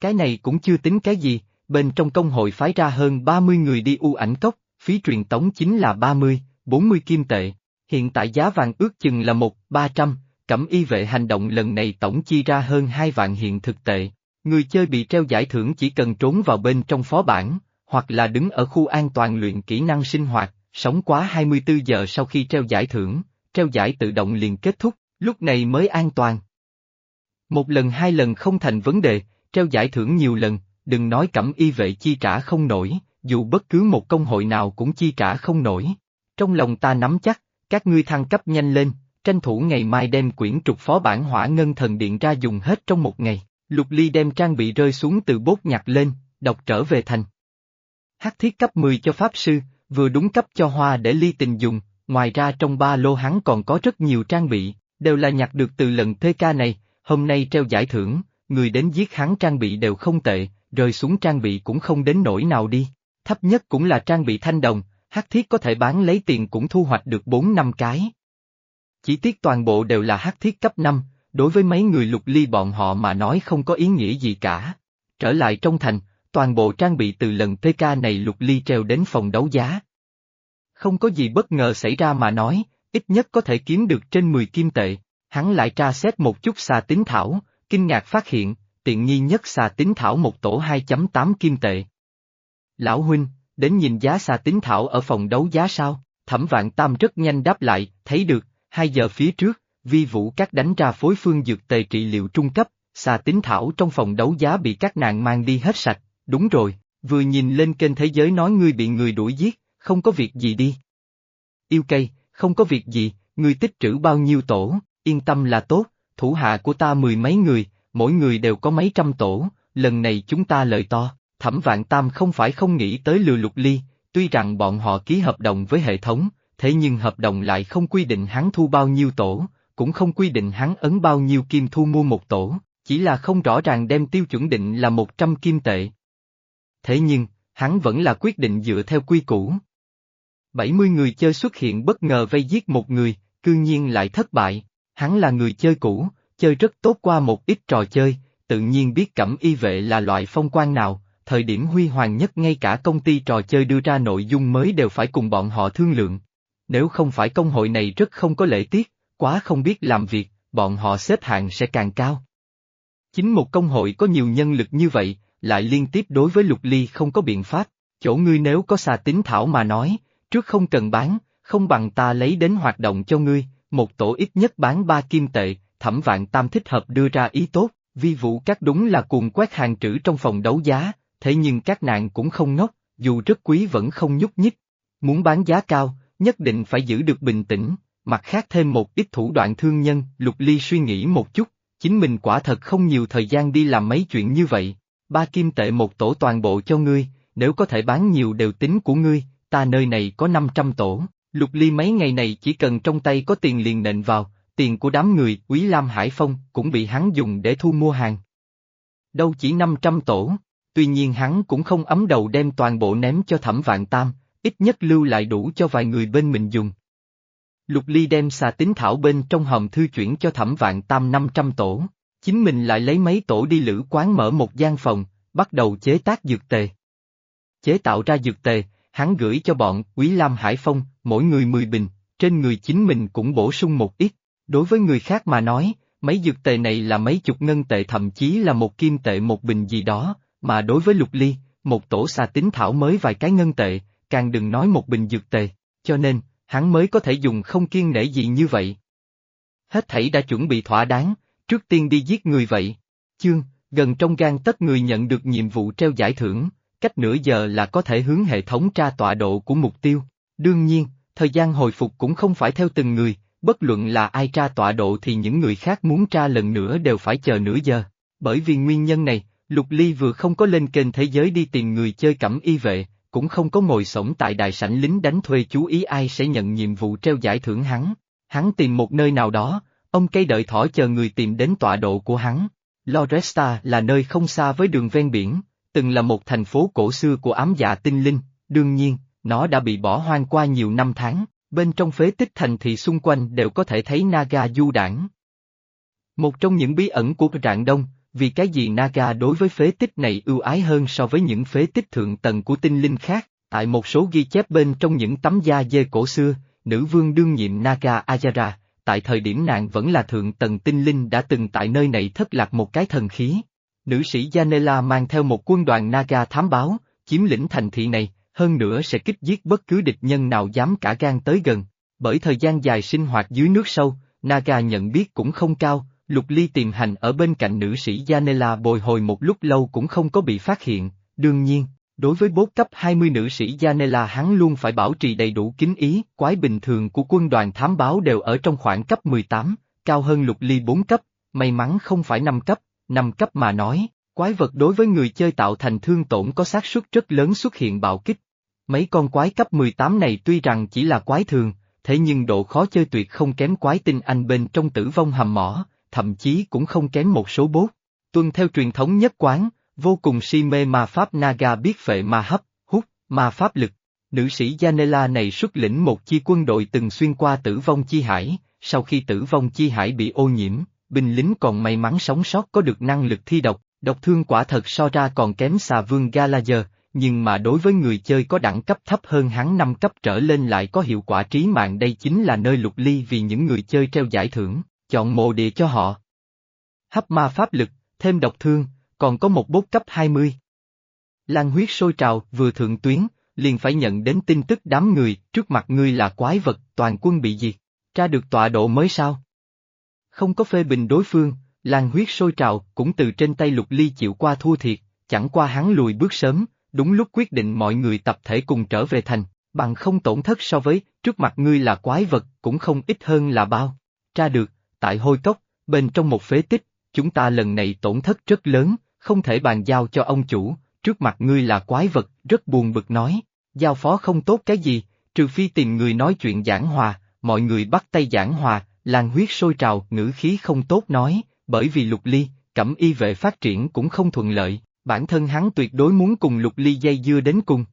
Cái này cũng chưa tính cái gì, bên trong công hội phái ra hơn 30 người đi u ảnh cốc, phí truyền tống chính là 30, 40 kim tệ. Hiện tại giá vàng ước chừng là một, 300, cẩm y vệ hành động lần này tổng chi ra hơn 2 vạn hiện thực tệ. Người chơi bị treo giải thưởng chỉ cần trốn vào bên trong phó bản, hoặc là đứng ở khu an toàn luyện kỹ năng sinh hoạt, sống quá 24 giờ sau khi treo giải thưởng, treo giải tự động liền kết thúc, lúc này mới an toàn. Một lần hai lần không thành vấn đề, treo giải thưởng nhiều lần, đừng nói cẩm y vệ chi trả không nổi, dù bất cứ một công hội nào cũng chi trả không nổi. Trong lòng ta nắm chắc, các ngươi thăng cấp nhanh lên, tranh thủ ngày mai đem quyển trục phó bản hỏa ngân thần điện ra dùng hết trong một ngày. Lục Ly đem trang bị rơi xuống từ bốt nhặt lên, đọc trở về thành. Hắc thiết cấp 10 cho Pháp Sư, vừa đúng cấp cho Hoa để Ly tình dùng, ngoài ra trong ba lô hắn còn có rất nhiều trang bị, đều là nhặt được từ lần thê ca này, hôm nay treo giải thưởng, người đến giết hắn trang bị đều không tệ, rơi xuống trang bị cũng không đến nỗi nào đi. Thấp nhất cũng là trang bị thanh đồng, hắc thiết có thể bán lấy tiền cũng thu hoạch được 4 năm cái. Chỉ tiếc toàn bộ đều là hắc thiết cấp 5, đối với mấy người lục ly bọn họ mà nói không có ý nghĩa gì cả. Trở lại trong thành, toàn bộ trang bị từ lần TK này lục ly treo đến phòng đấu giá. Không có gì bất ngờ xảy ra mà nói, ít nhất có thể kiếm được trên 10 kim tệ, hắn lại tra xét một chút xà tính thảo, kinh ngạc phát hiện, tiện nghi nhất xà tính thảo một tổ 2.8 kim tệ. Lão huynh, đến nhìn giá xà tính thảo ở phòng đấu giá sao? Thẩm vạn tam rất nhanh đáp lại, thấy được, hai giờ phía trước, vi vũ các đánh ra phối phương dược tề trị liệu trung cấp, xà tính thảo trong phòng đấu giá bị các nạn mang đi hết sạch, đúng rồi, vừa nhìn lên kênh thế giới nói ngươi bị người đuổi giết, không có việc gì đi. Yêu cây, không có việc gì, ngươi tích trữ bao nhiêu tổ, yên tâm là tốt, thủ hạ của ta mười mấy người, mỗi người đều có mấy trăm tổ, lần này chúng ta lợi to, thẩm vạn tam không phải không nghĩ tới lừa lục ly, tuy rằng bọn họ ký hợp đồng với hệ thống, thế nhưng hợp đồng lại không quy định hắn thu bao nhiêu tổ, cũng không quy định hắn ấn bao nhiêu kim thu mua một tổ, chỉ là không rõ ràng đem tiêu chuẩn định là 100 kim tệ. Thế nhưng, hắn vẫn là quyết định dựa theo quy củ. 70 người chơi xuất hiện bất ngờ vây giết một người, cư nhiên lại thất bại, hắn là người chơi cũ, chơi rất tốt qua một ít trò chơi, tự nhiên biết cẩm y vệ là loại phong quan nào, thời điểm huy hoàng nhất ngay cả công ty trò chơi đưa ra nội dung mới đều phải cùng bọn họ thương lượng. Nếu không phải công hội này rất không có lễ tiết, quá không biết làm việc, bọn họ xếp hạng sẽ càng cao. Chính một công hội có nhiều nhân lực như vậy, lại liên tiếp đối với lục ly không có biện pháp, chỗ ngươi nếu có xà tính thảo mà nói, trước không cần bán, không bằng ta lấy đến hoạt động cho ngươi, một tổ ít nhất bán ba kim tệ, thẩm vạn tam thích hợp đưa ra ý tốt, vi vụ các đúng là cuồng quét hàng trữ trong phòng đấu giá, thế nhưng các nạn cũng không ngốc, dù rất quý vẫn không nhúc nhích. Muốn bán giá cao, nhất định phải giữ được bình tĩnh, mặt khác thêm một ít thủ đoạn thương nhân, Lục Ly suy nghĩ một chút, chính mình quả thật không nhiều thời gian đi làm mấy chuyện như vậy. Ba kim tệ một tổ toàn bộ cho ngươi, nếu có thể bán nhiều đều tính của ngươi, ta nơi này có 500 tổ. Lục Ly mấy ngày này chỉ cần trong tay có tiền liền nện vào, tiền của đám người Quý Lam Hải Phong cũng bị hắn dùng để thu mua hàng. Đâu chỉ 500 tổ, tuy nhiên hắn cũng không ấm đầu đem toàn bộ ném cho thẩm vạn tam, ít nhất lưu lại đủ cho vài người bên mình dùng. Lục Ly đem xà tính thảo bên trong hòm thư chuyển cho thẩm vạn tam 500 tổ, chính mình lại lấy mấy tổ đi lữ quán mở một gian phòng, bắt đầu chế tác dược tề. Chế tạo ra dược tề, hắn gửi cho bọn Quý Lam Hải Phong, mỗi người 10 bình, trên người chính mình cũng bổ sung một ít. Đối với người khác mà nói, mấy dược tề này là mấy chục ngân tệ thậm chí là một kim tệ một bình gì đó, mà đối với Lục Ly, một tổ xà tính thảo mới vài cái ngân tệ, càng đừng nói một bình dược tề, cho nên, hắn mới có thể dùng không kiên nể gì như vậy. Hết thảy đã chuẩn bị thỏa đáng, trước tiên đi giết người vậy. Chương, gần trong gan tất người nhận được nhiệm vụ treo giải thưởng, cách nửa giờ là có thể hướng hệ thống tra tọa độ của mục tiêu. Đương nhiên, thời gian hồi phục cũng không phải theo từng người, bất luận là ai tra tọa độ thì những người khác muốn tra lần nữa đều phải chờ nửa giờ. Bởi vì nguyên nhân này, Lục Ly vừa không có lên kênh thế giới đi tìm người chơi cẩm y vệ, cũng không có ngồi sổng tại đài sảnh lính đánh thuê chú ý ai sẽ nhận nhiệm vụ treo giải thưởng hắn. Hắn tìm một nơi nào đó, ông cây đợi thỏ chờ người tìm đến tọa độ của hắn. Loresta là nơi không xa với đường ven biển, từng là một thành phố cổ xưa của ám dạ tinh linh, đương nhiên, nó đã bị bỏ hoang qua nhiều năm tháng, bên trong phế tích thành thị xung quanh đều có thể thấy Naga du đảng. Một trong những bí ẩn của rạng đông, vì cái gì Naga đối với phế tích này ưu ái hơn so với những phế tích thượng tầng của tinh linh khác, tại một số ghi chép bên trong những tấm da dê cổ xưa, nữ vương đương nhiệm Naga Ajara, tại thời điểm nàng vẫn là thượng tầng tinh linh đã từng tại nơi này thất lạc một cái thần khí. Nữ sĩ Janela mang theo một quân đoàn Naga thám báo, chiếm lĩnh thành thị này, hơn nữa sẽ kích giết bất cứ địch nhân nào dám cả gan tới gần. Bởi thời gian dài sinh hoạt dưới nước sâu, Naga nhận biết cũng không cao, Lục Ly tìm hành ở bên cạnh nữ sĩ Janela bồi hồi một lúc lâu cũng không có bị phát hiện, đương nhiên, đối với bốt cấp 20 nữ sĩ Janela hắn luôn phải bảo trì đầy đủ kính ý, quái bình thường của quân đoàn thám báo đều ở trong khoảng cấp 18, cao hơn Lục Ly 4 cấp, may mắn không phải 5 cấp, 5 cấp mà nói, quái vật đối với người chơi tạo thành thương tổn có xác suất rất lớn xuất hiện bạo kích. Mấy con quái cấp 18 này tuy rằng chỉ là quái thường, thế nhưng độ khó chơi tuyệt không kém quái tinh anh bên trong tử vong hầm mỏ, thậm chí cũng không kém một số bốt. Tuân theo truyền thống nhất quán, vô cùng si mê ma pháp Naga biết phệ ma hấp, hút, ma pháp lực. Nữ sĩ Janela này xuất lĩnh một chi quân đội từng xuyên qua tử vong chi hải, sau khi tử vong chi hải bị ô nhiễm, binh lính còn may mắn sống sót có được năng lực thi độc, độc thương quả thật so ra còn kém xà vương Galager, nhưng mà đối với người chơi có đẳng cấp thấp hơn hắn 5 cấp trở lên lại có hiệu quả trí mạng đây chính là nơi lục ly vì những người chơi treo giải thưởng, chọn mộ địa cho họ. Hấp ma pháp lực, thêm độc thương, còn có một bốt cấp 20. Lan huyết sôi trào, vừa thượng tuyến, liền phải nhận đến tin tức đám người, trước mặt ngươi là quái vật, toàn quân bị diệt, tra được tọa độ mới sao? Không có phê bình đối phương, Lan huyết sôi trào, cũng từ trên tay lục ly chịu qua thua thiệt, chẳng qua hắn lùi bước sớm, đúng lúc quyết định mọi người tập thể cùng trở về thành, bằng không tổn thất so với, trước mặt ngươi là quái vật, cũng không ít hơn là bao. Tra được, tại hôi cốc, bên trong một phế tích, chúng ta lần này tổn thất rất lớn, không thể bàn giao cho ông chủ, trước mặt ngươi là quái vật, rất buồn bực nói, giao phó không tốt cái gì, trừ phi tìm người nói chuyện giảng hòa, mọi người bắt tay giảng hòa, làn huyết sôi trào, ngữ khí không tốt nói, bởi vì lục ly, cẩm y vệ phát triển cũng không thuận lợi, bản thân hắn tuyệt đối muốn cùng lục ly dây dưa đến cùng.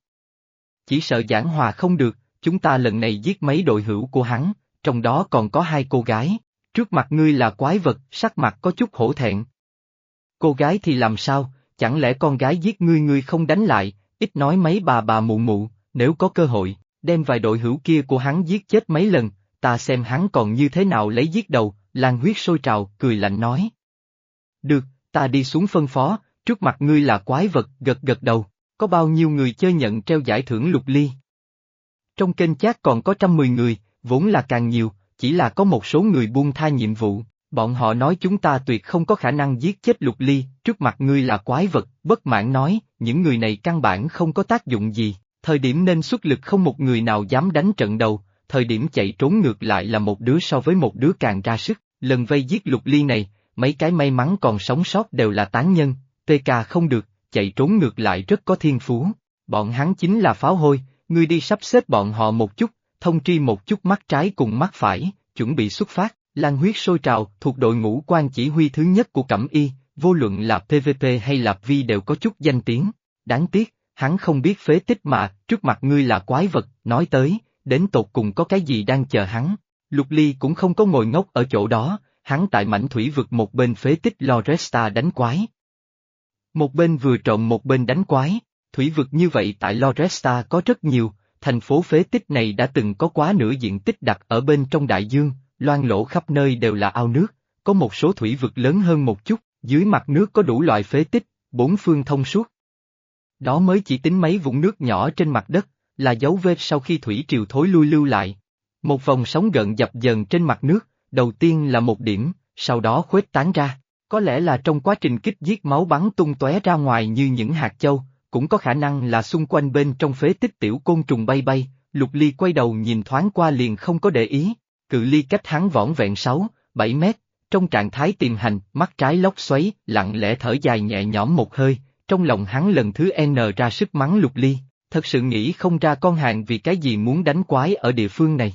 Chỉ sợ giảng hòa không được, chúng ta lần này giết mấy đội hữu của hắn, trong đó còn có hai cô gái, trước mặt ngươi là quái vật, sắc mặt có chút hổ thẹn. Cô gái thì làm sao, chẳng lẽ con gái giết ngươi ngươi không đánh lại, ít nói mấy bà bà mụ mụ, nếu có cơ hội, đem vài đội hữu kia của hắn giết chết mấy lần, ta xem hắn còn như thế nào lấy giết đầu, Lan huyết sôi trào, cười lạnh nói. Được, ta đi xuống phân phó, trước mặt ngươi là quái vật, gật gật đầu, có bao nhiêu người chơi nhận treo giải thưởng lục ly. Trong kênh chat còn có trăm mười người, vốn là càng nhiều, chỉ là có một số người buông tha nhiệm vụ, bọn họ nói chúng ta tuyệt không có khả năng giết chết lục ly, trước mặt ngươi là quái vật, bất mãn nói, những người này căn bản không có tác dụng gì, thời điểm nên xuất lực không một người nào dám đánh trận đầu, thời điểm chạy trốn ngược lại là một đứa so với một đứa càng ra sức, lần vây giết lục ly này, mấy cái may mắn còn sống sót đều là tán nhân, PK không được, chạy trốn ngược lại rất có thiên phú, bọn hắn chính là pháo hôi, ngươi đi sắp xếp bọn họ một chút, thông tri một chút mắt trái cùng mắt phải, chuẩn bị xuất phát, lan huyết sôi trào, thuộc đội ngũ quan chỉ huy thứ nhất của Cẩm Y, vô luận là PVP hay là Vi đều có chút danh tiếng, đáng tiếc, hắn không biết phế tích mà, trước mặt ngươi là quái vật, nói tới, đến tột cùng có cái gì đang chờ hắn. Lục Ly cũng không có ngồi ngốc ở chỗ đó, hắn tại mảnh thủy vực một bên phế tích Loresta đánh quái. Một bên vừa trộm một bên đánh quái, thủy vực như vậy tại Loresta có rất nhiều, thành phố phế tích này đã từng có quá nửa diện tích đặt ở bên trong đại dương, loan lỗ khắp nơi đều là ao nước, có một số thủy vực lớn hơn một chút, dưới mặt nước có đủ loại phế tích, bốn phương thông suốt. Đó mới chỉ tính mấy vũng nước nhỏ trên mặt đất, là dấu vết sau khi thủy triều thối lui lưu lại. Một vòng sóng gợn dập dần trên mặt nước, đầu tiên là một điểm, sau đó khuếch tán ra. Có lẽ là trong quá trình kích giết máu bắn tung tóe ra ngoài như những hạt châu, cũng có khả năng là xung quanh bên trong phế tích tiểu côn trùng bay bay, lục ly quay đầu nhìn thoáng qua liền không có để ý, cự ly cách hắn võn vẹn 6, 7 mét, trong trạng thái tìm hành, mắt trái lóc xoáy, lặng lẽ thở dài nhẹ nhõm một hơi, trong lòng hắn lần thứ N ra sức mắng lục ly, thật sự nghĩ không ra con hàng vì cái gì muốn đánh quái ở địa phương này.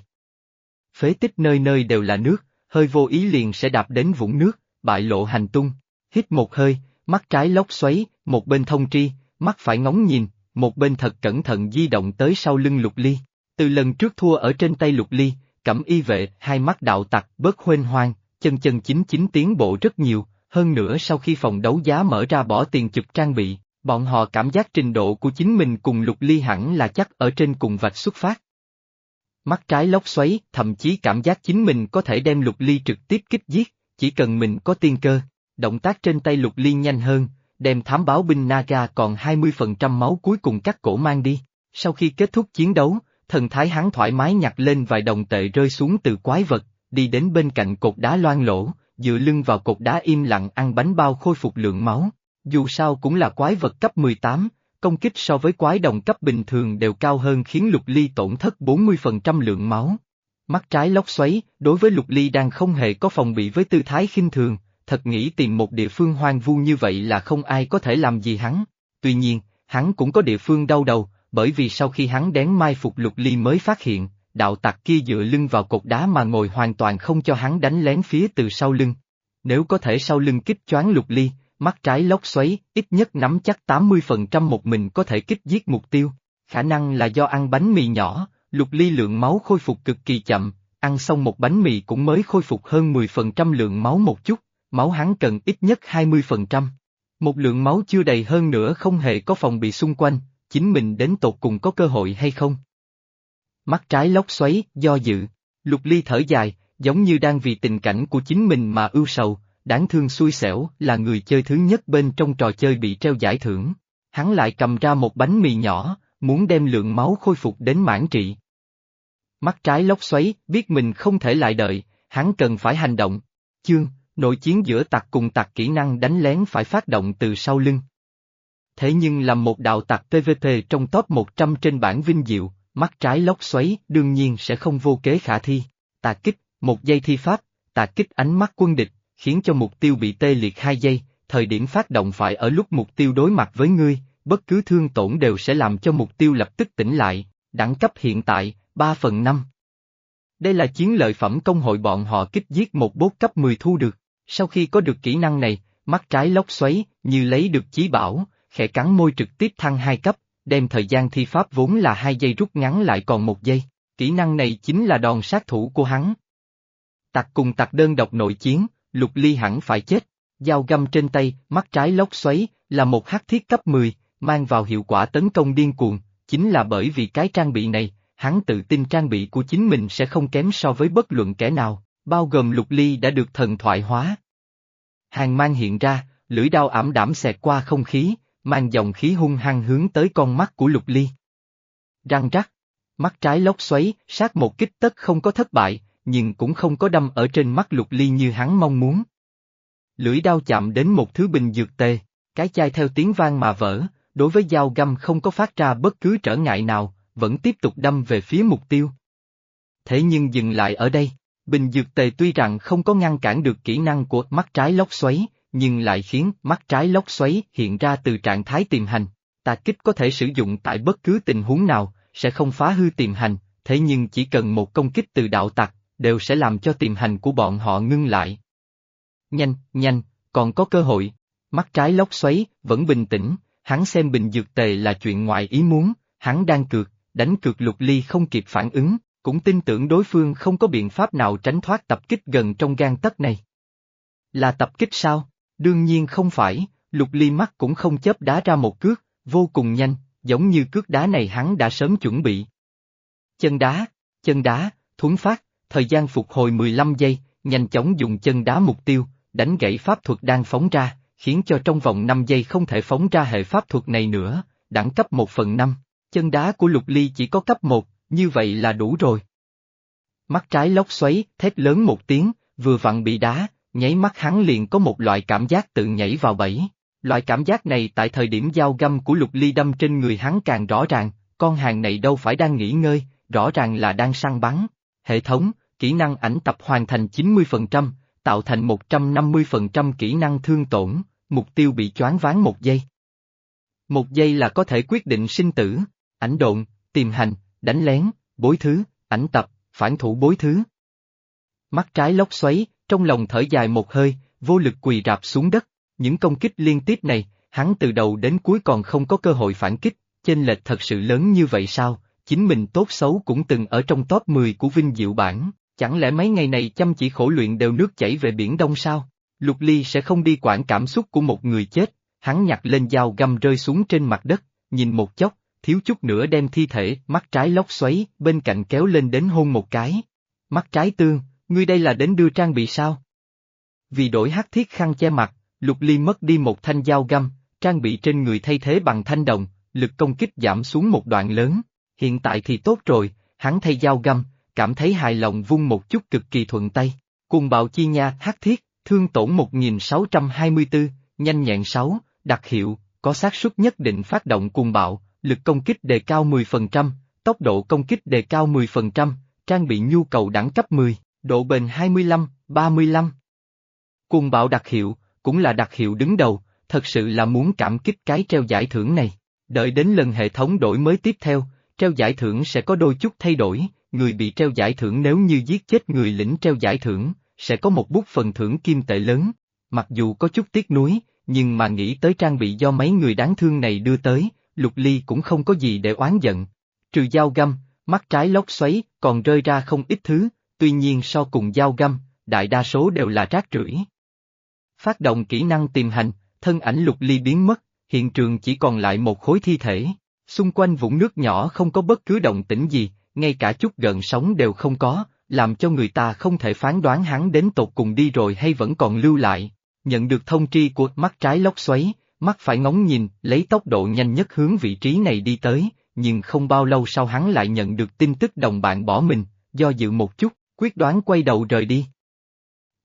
Phế tích nơi nơi đều là nước, hơi vô ý liền sẽ đạp đến vũng nước, bại lộ hành tung, hít một hơi, mắt trái lóc xoáy, một bên thông tri, mắt phải ngóng nhìn, một bên thật cẩn thận di động tới sau lưng lục ly. Từ lần trước thua ở trên tay lục ly, cẩm y vệ, hai mắt đạo tặc, bớt huênh hoang, chân chân chính chính tiến bộ rất nhiều, hơn nữa sau khi phòng đấu giá mở ra bỏ tiền chụp trang bị, bọn họ cảm giác trình độ của chính mình cùng lục ly hẳn là chắc ở trên cùng vạch xuất phát. Mắt trái lóc xoáy, thậm chí cảm giác chính mình có thể đem lục ly trực tiếp kích giết, chỉ cần mình có tiên cơ. Động tác trên tay lục ly nhanh hơn, đem thám báo binh Naga còn 20% máu cuối cùng cắt cổ mang đi. Sau khi kết thúc chiến đấu, thần thái hắn thoải mái nhặt lên vài đồng tệ rơi xuống từ quái vật, đi đến bên cạnh cột đá loang lỗ, dựa lưng vào cột đá im lặng ăn bánh bao khôi phục lượng máu. Dù sao cũng là quái vật cấp 18, công kích so với quái đồng cấp bình thường đều cao hơn khiến lục ly tổn thất 40% lượng máu. Mắt trái lóc xoáy, đối với lục ly đang không hề có phòng bị với tư thái khinh thường, thật nghĩ tìm một địa phương hoang vu như vậy là không ai có thể làm gì hắn. Tuy nhiên, hắn cũng có địa phương đau đầu, bởi vì sau khi hắn đén mai phục lục ly mới phát hiện, đạo tặc kia dựa lưng vào cột đá mà ngồi hoàn toàn không cho hắn đánh lén phía từ sau lưng. Nếu có thể sau lưng kích choáng lục ly, mắt trái lốc xoáy, ít nhất nắm chắc 80% một mình có thể kích giết mục tiêu. Khả năng là do ăn bánh mì nhỏ, lục ly lượng máu khôi phục cực kỳ chậm, ăn xong một bánh mì cũng mới khôi phục hơn 10% lượng máu một chút, máu hắn cần ít nhất 20%. Một lượng máu chưa đầy hơn nữa không hề có phòng bị xung quanh, chính mình đến tột cùng có cơ hội hay không? Mắt trái lóc xoáy, do dự, lục ly thở dài, giống như đang vì tình cảnh của chính mình mà ưu sầu, đáng thương xui xẻo là người chơi thứ nhất bên trong trò chơi bị treo giải thưởng. Hắn lại cầm ra một bánh mì nhỏ, muốn đem lượng máu khôi phục đến mãn trị. Mắt trái lóc xoáy, biết mình không thể lại đợi, hắn cần phải hành động. Chương, nội chiến giữa tặc cùng tặc kỹ năng đánh lén phải phát động từ sau lưng. Thế nhưng làm một đạo tặc PVP trong top 100 trên bảng vinh diệu, mắt trái lóc xoáy đương nhiên sẽ không vô kế khả thi. Tà kích, một giây thi pháp, tà kích ánh mắt quân địch, khiến cho mục tiêu bị tê liệt hai giây, thời điểm phát động phải ở lúc mục tiêu đối mặt với ngươi, bất cứ thương tổn đều sẽ làm cho mục tiêu lập tức tỉnh lại, đẳng cấp hiện tại, 3 phần 5. Đây là chiến lợi phẩm công hội bọn họ kích giết một bốt cấp 10 thu được, sau khi có được kỹ năng này, mắt trái lóc xoáy, như lấy được chí bảo, khẽ cắn môi trực tiếp thăng hai cấp, đem thời gian thi pháp vốn là hai giây rút ngắn lại còn một giây, kỹ năng này chính là đòn sát thủ của hắn. Tặc cùng tặc đơn độc nội chiến, lục ly hẳn phải chết, dao găm trên tay, mắt trái lóc xoáy, là một hắc thiết cấp 10, mang vào hiệu quả tấn công điên cuồng, chính là bởi vì cái trang bị này, hắn tự tin trang bị của chính mình sẽ không kém so với bất luận kẻ nào, bao gồm lục ly đã được thần thoại hóa. Hàng mang hiện ra, lưỡi đao ảm đảm xẹt qua không khí, mang dòng khí hung hăng hướng tới con mắt của lục ly. Răng rắc, mắt trái lốc xoáy, sát một kích tất không có thất bại, nhưng cũng không có đâm ở trên mắt lục ly như hắn mong muốn. Lưỡi đao chạm đến một thứ bình dược tê, cái chai theo tiếng vang mà vỡ, đối với dao găm không có phát ra bất cứ trở ngại nào, vẫn tiếp tục đâm về phía mục tiêu. Thế nhưng dừng lại ở đây, bình dược tề tuy rằng không có ngăn cản được kỹ năng của mắt trái lốc xoáy, nhưng lại khiến mắt trái lốc xoáy hiện ra từ trạng thái tiềm hành. Tà kích có thể sử dụng tại bất cứ tình huống nào, sẽ không phá hư tiềm hành, thế nhưng chỉ cần một công kích từ đạo tặc, đều sẽ làm cho tiềm hành của bọn họ ngưng lại. Nhanh, nhanh, còn có cơ hội. Mắt trái lốc xoáy, vẫn bình tĩnh, hắn xem bình dược tề là chuyện ngoài ý muốn, hắn đang cược, đánh cược lục ly không kịp phản ứng, cũng tin tưởng đối phương không có biện pháp nào tránh thoát tập kích gần trong gan tấc này. Là tập kích sao? Đương nhiên không phải, lục ly mắt cũng không chớp đá ra một cước, vô cùng nhanh, giống như cước đá này hắn đã sớm chuẩn bị. Chân đá, chân đá, thuấn phát, thời gian phục hồi 15 giây, nhanh chóng dùng chân đá mục tiêu, đánh gãy pháp thuật đang phóng ra, khiến cho trong vòng 5 giây không thể phóng ra hệ pháp thuật này nữa, đẳng cấp 1 phần 5. Chân đá của lục ly chỉ có cấp 1, như vậy là đủ rồi. Mắt trái lốc xoáy, thét lớn một tiếng, vừa vặn bị đá, nháy mắt hắn liền có một loại cảm giác tự nhảy vào bẫy. Loại cảm giác này tại thời điểm giao găm của lục ly đâm trên người hắn càng rõ ràng, con hàng này đâu phải đang nghỉ ngơi, rõ ràng là đang săn bắn. Hệ thống, kỹ năng ảnh tập hoàn thành 90%, tạo thành 150% kỹ năng thương tổn, mục tiêu bị choáng ván một giây. Một giây là có thể quyết định sinh tử, ảnh độn, tìm hành, đánh lén, bối thứ, ảnh tập, phản thủ bối thứ. Mắt trái lốc xoáy, trong lòng thở dài một hơi, vô lực quỳ rạp xuống đất, những công kích liên tiếp này, hắn từ đầu đến cuối còn không có cơ hội phản kích, chênh lệch thật sự lớn như vậy sao, chính mình tốt xấu cũng từng ở trong top 10 của Vinh Diệu Bản, chẳng lẽ mấy ngày này chăm chỉ khổ luyện đều nước chảy về biển đông sao? Lục Ly sẽ không đi quản cảm xúc của một người chết, hắn nhặt lên dao găm rơi xuống trên mặt đất, nhìn một chốc, thiếu chút nữa đem thi thể, mắt trái lóc xoáy, bên cạnh kéo lên đến hôn một cái. Mắt trái tương, ngươi đây là đến đưa trang bị sao? Vì đổi hắc thiết khăn che mặt, Lục Ly mất đi một thanh dao găm, trang bị trên người thay thế bằng thanh đồng, lực công kích giảm xuống một đoạn lớn. Hiện tại thì tốt rồi, hắn thay dao găm, cảm thấy hài lòng vung một chút cực kỳ thuận tay. Cùng bạo chi nha hắc thiết, thương tổn 1624, nhanh nhẹn 6, đặc hiệu, có xác suất nhất định phát động cùng bạo, lực công kích đề cao 10%, tốc độ công kích đề cao 10%, trang bị nhu cầu đẳng cấp 10, độ bền 25, 35. Cùng bạo đặc hiệu, cũng là đặc hiệu đứng đầu, thật sự là muốn cảm kích cái treo giải thưởng này. Đợi đến lần hệ thống đổi mới tiếp theo, treo giải thưởng sẽ có đôi chút thay đổi, người bị treo giải thưởng nếu như giết chết người lĩnh treo giải thưởng, sẽ có một bút phần thưởng kim tệ lớn. Mặc dù có chút tiếc nuối, nhưng mà nghĩ tới trang bị do mấy người đáng thương này đưa tới, Lục Ly cũng không có gì để oán giận. Trừ dao găm, mắt trái lốc xoáy, còn rơi ra không ít thứ, tuy nhiên so cùng dao găm, đại đa số đều là rác rưởi. Phát động kỹ năng tìm hành, thân ảnh Lục Ly biến mất, hiện trường chỉ còn lại một khối thi thể. Xung quanh vũng nước nhỏ không có bất cứ động tĩnh gì, ngay cả chút gần sóng đều không có, làm cho người ta không thể phán đoán hắn đến tột cùng đi rồi hay vẫn còn lưu lại. Nhận được thông tri của mắt trái lốc xoáy, mắt phải ngóng nhìn, lấy tốc độ nhanh nhất hướng vị trí này đi tới, nhưng không bao lâu sau hắn lại nhận được tin tức đồng bạn bỏ mình, do dự một chút, quyết đoán quay đầu rời đi.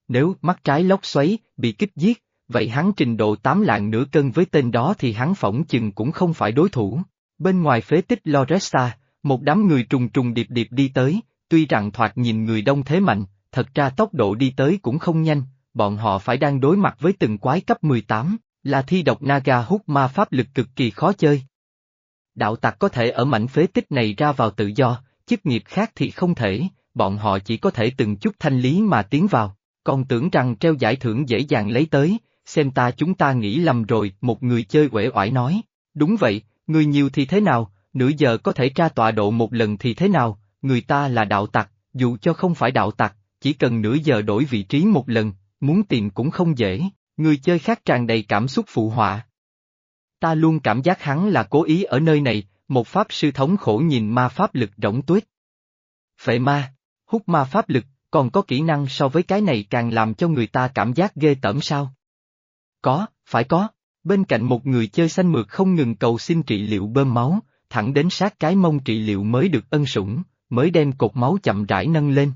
Nếu mắt trái lốc xoáy, bị kích giết, vậy hắn trình độ tám lạng nửa cân với tên đó thì hắn phỏng chừng cũng không phải đối thủ. Bên ngoài phế tích Loresta, một đám người trùng trùng điệp điệp đi tới, tuy rằng thoạt nhìn người đông thế mạnh, thật ra tốc độ đi tới cũng không nhanh, bọn họ phải đang đối mặt với từng quái cấp 18, là thi độc Naga hút ma pháp lực cực kỳ khó chơi. Đạo tặc có thể ở mảnh phế tích này ra vào tự do, chức nghiệp khác thì không thể, bọn họ chỉ có thể từng chút thanh lý mà tiến vào, còn tưởng rằng treo giải thưởng dễ dàng lấy tới, xem ta chúng ta nghĩ lầm rồi, một người chơi uể oải nói, đúng vậy, người nhiều thì thế nào, nửa giờ có thể tra tọa độ một lần thì thế nào, người ta là đạo tặc, dù cho không phải đạo tặc, chỉ cần nửa giờ đổi vị trí một lần, muốn tìm cũng không dễ, người chơi khác tràn đầy cảm xúc phụ họa. Ta luôn cảm giác hắn là cố ý ở nơi này, một pháp sư thống khổ nhìn ma pháp lực rỗng tuyết. Phệ ma, hút ma pháp lực, còn có kỹ năng so với cái này càng làm cho người ta cảm giác ghê tởm sao? Có, phải có. Bên cạnh một người chơi xanh mượt không ngừng cầu xin trị liệu bơm máu, thẳng đến sát cái mông trị liệu mới được ân sủng, mới đem cột máu chậm rãi nâng lên.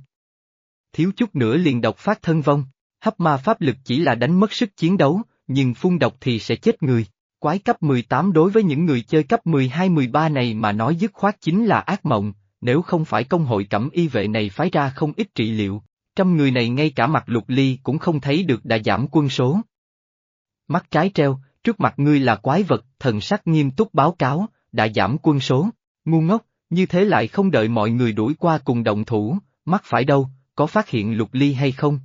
Thiếu chút nữa liền độc phát thân vong, hấp ma pháp lực chỉ là đánh mất sức chiến đấu, nhưng phun độc thì sẽ chết người. Quái cấp 18 đối với những người chơi cấp 12-13 này mà nói dứt khoát chính là ác mộng, nếu không phải công hội cẩm y vệ này phái ra không ít trị liệu, trăm người này ngay cả mặt lục ly cũng không thấy được đã giảm quân số. Mắt trái treo, trước mặt ngươi là quái vật, thần sắc nghiêm túc báo cáo, đã giảm quân số, ngu ngốc, như thế lại không đợi mọi người đuổi qua cùng động thủ, mắt phải đâu, có phát hiện lục ly hay không?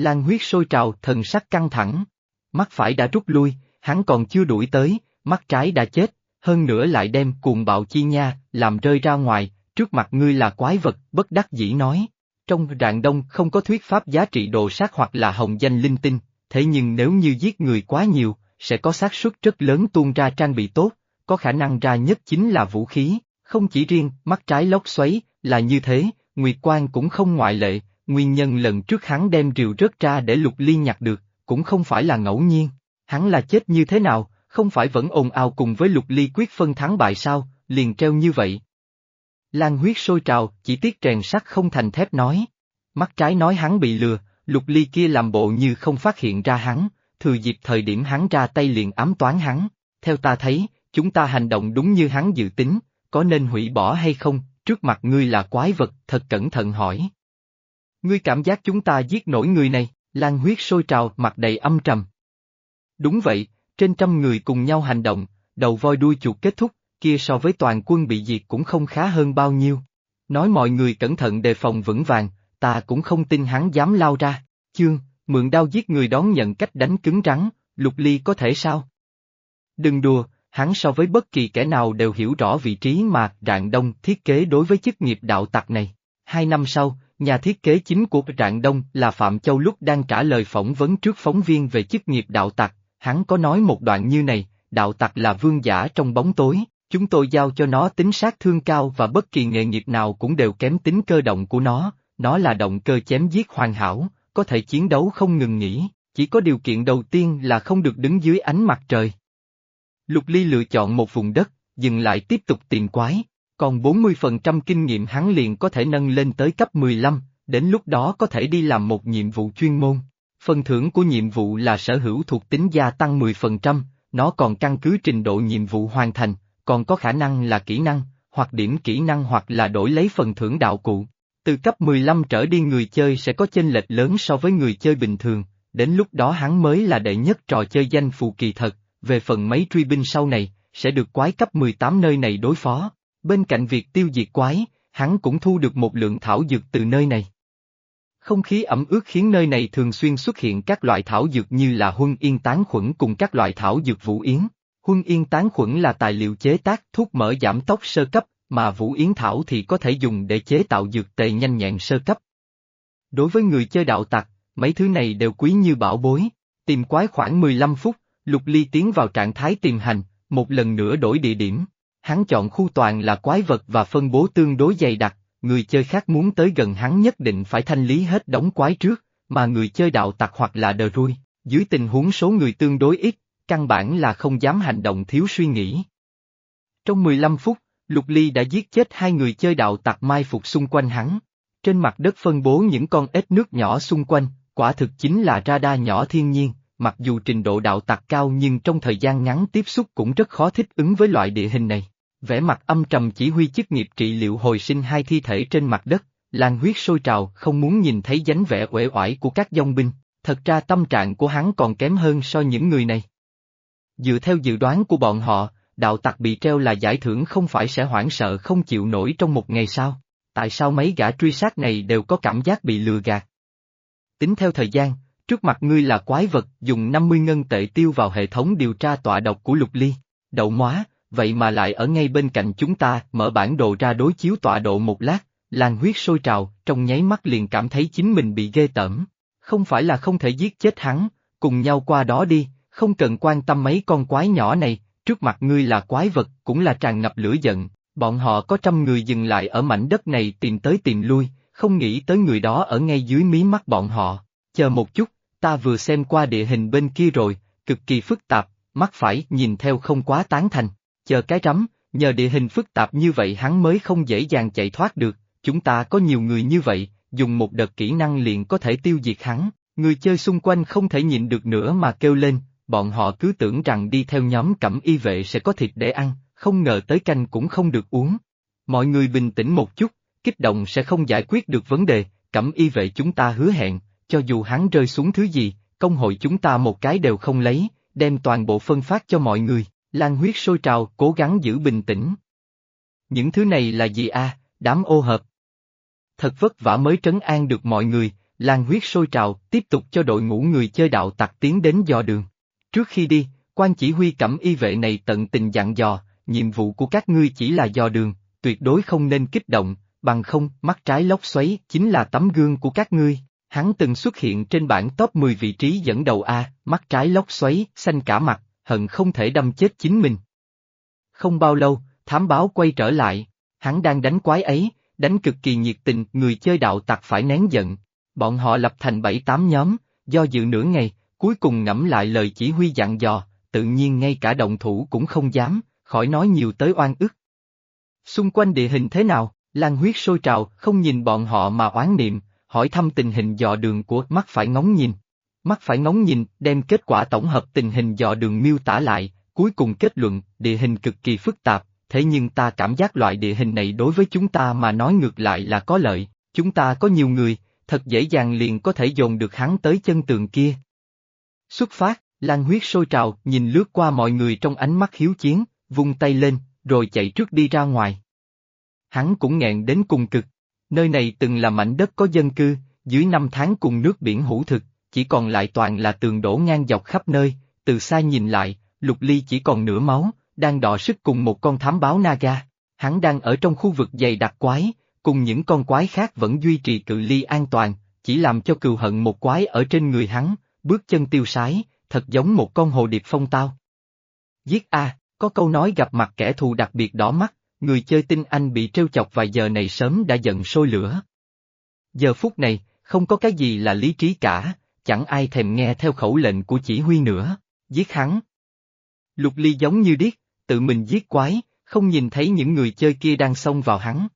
Lan huyết sôi trào, thần sắc căng thẳng, mắt phải đã rút lui, hắn còn chưa đuổi tới, mắt trái đã chết, hơn nữa lại đem cuồng bạo chi nha, làm rơi ra ngoài, trước mặt ngươi là quái vật, bất đắc dĩ nói. Trong rạng đông không có thuyết pháp giá trị đồ sát hoặc là hồng danh linh tinh, thế nhưng nếu như giết người quá nhiều, sẽ có xác suất rất lớn tuôn ra trang bị tốt, có khả năng ra nhất chính là vũ khí, không chỉ riêng mắt trái lốc xoáy, là như thế, Nguyệt Quang cũng không ngoại lệ, nguyên nhân lần trước hắn đem rìu rớt ra để lục ly nhặt được, cũng không phải là ngẫu nhiên, hắn là chết như thế nào, không phải vẫn ồn ào cùng với lục ly quyết phân thắng bại sao, liền treo như vậy. Lan huyết sôi trào, chỉ tiếc rèn sắt không thành thép nói. Mắt trái nói hắn bị lừa, lục ly kia làm bộ như không phát hiện ra hắn, thừa dịp thời điểm hắn ra tay liền ám toán hắn. Theo ta thấy, chúng ta hành động đúng như hắn dự tính, có nên hủy bỏ hay không, trước mặt ngươi là quái vật, thật cẩn thận hỏi. Ngươi cảm giác chúng ta giết nổi người này, lan huyết sôi trào, mặt đầy âm trầm. Đúng vậy, trên trăm người cùng nhau hành động, đầu voi đuôi chuột kết thúc, kia so với toàn quân bị diệt cũng không khá hơn bao nhiêu. Nói mọi người cẩn thận đề phòng vững vàng, ta cũng không tin hắn dám lao ra. Chương, mượn đao giết người đón nhận cách đánh cứng rắn, lục ly có thể sao? Đừng đùa, hắn so với bất kỳ kẻ nào đều hiểu rõ vị trí mà Rạng Đông thiết kế đối với chức nghiệp đạo tặc này. Hai năm sau, nhà thiết kế chính của Rạng Đông là Phạm Châu lúc đang trả lời phỏng vấn trước phóng viên về chức nghiệp đạo tặc, hắn có nói một đoạn như này, đạo tặc là vương giả trong bóng tối, chúng tôi giao cho nó tính sát thương cao và bất kỳ nghề nghiệp nào cũng đều kém tính cơ động của nó, nó là động cơ chém giết hoàn hảo, có thể chiến đấu không ngừng nghỉ, chỉ có điều kiện đầu tiên là không được đứng dưới ánh mặt trời. Lục Ly lựa chọn một vùng đất, dừng lại tiếp tục tìm quái, còn 40% kinh nghiệm hắn liền có thể nâng lên tới cấp 15, đến lúc đó có thể đi làm một nhiệm vụ chuyên môn. Phần thưởng của nhiệm vụ là sở hữu thuộc tính gia tăng 10%, nó còn căn cứ trình độ nhiệm vụ hoàn thành, còn có khả năng là kỹ năng, hoặc điểm kỹ năng hoặc là đổi lấy phần thưởng đạo cụ. Từ cấp 15 trở đi người chơi sẽ có chênh lệch lớn so với người chơi bình thường, đến lúc đó hắn mới là đệ nhất trò chơi danh phù kỳ thật, về phần mấy truy binh sau này, sẽ được quái cấp 18 nơi này đối phó. Bên cạnh việc tiêu diệt quái, hắn cũng thu được một lượng thảo dược từ nơi này. Không khí ẩm ướt khiến nơi này thường xuyên xuất hiện các loại thảo dược như là huân yên tán khuẩn cùng các loại thảo dược vũ yến. Huân yên tán khuẩn là tài liệu chế tác thuốc mỡ giảm tốc sơ cấp, mà vũ yến thảo thì có thể dùng để chế tạo dược tề nhanh nhẹn sơ cấp. Đối với người chơi đạo tặc, mấy thứ này đều quý như bảo bối. Tìm quái khoảng 15 phút, Lục Ly tiến vào trạng thái tìm hành, một lần nữa đổi địa điểm. Hắn chọn khu toàn là quái vật và phân bố tương đối dày đặc, người chơi khác muốn tới gần hắn nhất định phải thanh lý hết đống quái trước, mà người chơi đạo tặc hoặc là đờ rui, dưới tình huống số người tương đối ít, căn bản là không dám hành động thiếu suy nghĩ. Trong 15 phút, Lục Ly đã giết chết hai người chơi đạo tặc mai phục xung quanh hắn. Trên mặt đất phân bố những con ếch nước nhỏ xung quanh, quả thực chính là radar nhỏ thiên nhiên, mặc dù trình độ đạo tặc cao nhưng trong thời gian ngắn tiếp xúc cũng rất khó thích ứng với loại địa hình này. Vẻ mặt âm trầm chỉ huy chức nghiệp trị liệu hồi sinh hai thi thể trên mặt đất, làn huyết sôi trào không muốn nhìn thấy dáng vẻ uể oải của các dông binh, thật ra tâm trạng của hắn còn kém hơn so những người này. Dựa theo dự đoán của bọn họ, đạo tặc bị treo là giải thưởng không phải sẽ hoảng sợ không chịu nổi trong một ngày sao? Tại sao mấy gã truy sát này đều có cảm giác bị lừa gạt? Tính theo thời gian, trước mặt ngươi là quái vật dùng 50 ngân tệ tiêu vào hệ thống điều tra tọa độc của Lục Ly. Đậu móa, vậy mà lại ở ngay bên cạnh chúng ta, mở bản đồ ra đối chiếu tọa độ một lát, làn huyết sôi trào, trong nháy mắt liền cảm thấy chính mình bị ghê tởm. Không phải là không thể giết chết hắn, cùng nhau qua đó đi, không cần quan tâm mấy con quái nhỏ này, trước mặt ngươi là quái vật, cũng là tràn ngập lửa giận, bọn họ có trăm người dừng lại ở mảnh đất này tìm tới tìm lui, không nghĩ tới người đó ở ngay dưới mí mắt bọn họ. Chờ một chút, ta vừa xem qua địa hình bên kia rồi, cực kỳ phức tạp, mắt phải nhìn theo không quá tán thành. Chờ cái rắm, nhờ địa hình phức tạp như vậy hắn mới không dễ dàng chạy thoát được, chúng ta có nhiều người như vậy, dùng một đợt kỹ năng liền có thể tiêu diệt hắn. Người chơi xung quanh không thể nhịn được nữa mà kêu lên, bọn họ cứ tưởng rằng đi theo nhóm cẩm y vệ sẽ có thịt để ăn, không ngờ tới canh cũng không được uống. Mọi người bình tĩnh một chút, kích động sẽ không giải quyết được vấn đề, cẩm y vệ chúng ta hứa hẹn, cho dù hắn rơi xuống thứ gì, công hội chúng ta một cái đều không lấy, đem toàn bộ phân phát cho mọi người, lan huyết sôi trào, cố gắng giữ bình tĩnh. Những thứ này là gì a? đám ô hợp. Thật vất vả mới trấn an được mọi người, lan huyết sôi trào, tiếp tục cho đội ngũ người chơi đạo tặc tiến đến dò đường. Trước khi đi, quan chỉ huy cẩm y vệ này tận tình dặn dò, nhiệm vụ của các ngươi chỉ là dò đường, tuyệt đối không nên kích động, bằng không, mắt trái lốc xoáy chính là tấm gương của các ngươi. Hắn từng xuất hiện trên bảng top 10 vị trí dẫn đầu A, mắt trái lốc xoáy, xanh cả mặt, hận không thể đâm chết chính mình. Không bao lâu, thám báo quay trở lại, hắn đang đánh quái ấy, đánh cực kỳ nhiệt tình, người chơi đạo tặc phải nén giận. Bọn họ lập thành 7-8 nhóm, do dự nửa ngày, cuối cùng ngẫm lại lời chỉ huy dặn dò, tự nhiên ngay cả động thủ cũng không dám, khỏi nói nhiều tới oan ức. Xung quanh địa hình thế nào, lan huyết sôi trào, không nhìn bọn họ mà oán niệm, hỏi thăm tình hình dò đường của mắt phải ngóng nhìn. Mắt phải ngóng nhìn, đem kết quả tổng hợp tình hình dò đường miêu tả lại, cuối cùng kết luận, địa hình cực kỳ phức tạp, thế nhưng ta cảm giác loại địa hình này đối với chúng ta mà nói ngược lại là có lợi, chúng ta có nhiều người, thật dễ dàng liền có thể dồn được hắn tới chân tường kia. Xuất phát, lan huyết sôi trào, nhìn lướt qua mọi người trong ánh mắt hiếu chiến, vung tay lên, rồi chạy trước đi ra ngoài. Hắn cũng nghẹn đến cùng cực, nơi này từng là mảnh đất có dân cư, dưới năm tháng cùng nước biển hữu thực, chỉ còn lại toàn là tường đổ ngang dọc khắp nơi, từ xa nhìn lại, lục ly chỉ còn nửa máu, đang đọ sức cùng một con thám báo Naga. Hắn đang ở trong khu vực dày đặc quái, cùng những con quái khác vẫn duy trì cự ly an toàn, chỉ làm cho cừu hận một quái ở trên người hắn, bước chân tiêu sái, thật giống một con hồ điệp phong tao. Giết A, có câu nói gặp mặt kẻ thù đặc biệt đỏ mắt, người chơi tinh anh bị trêu chọc vài giờ này sớm đã giận sôi lửa. Giờ phút này, không có cái gì là lý trí cả, chẳng ai thèm nghe theo khẩu lệnh của chỉ huy nữa, giết hắn. Lục ly giống như điếc, tự mình giết quái, không nhìn thấy những người chơi kia đang xông vào hắn.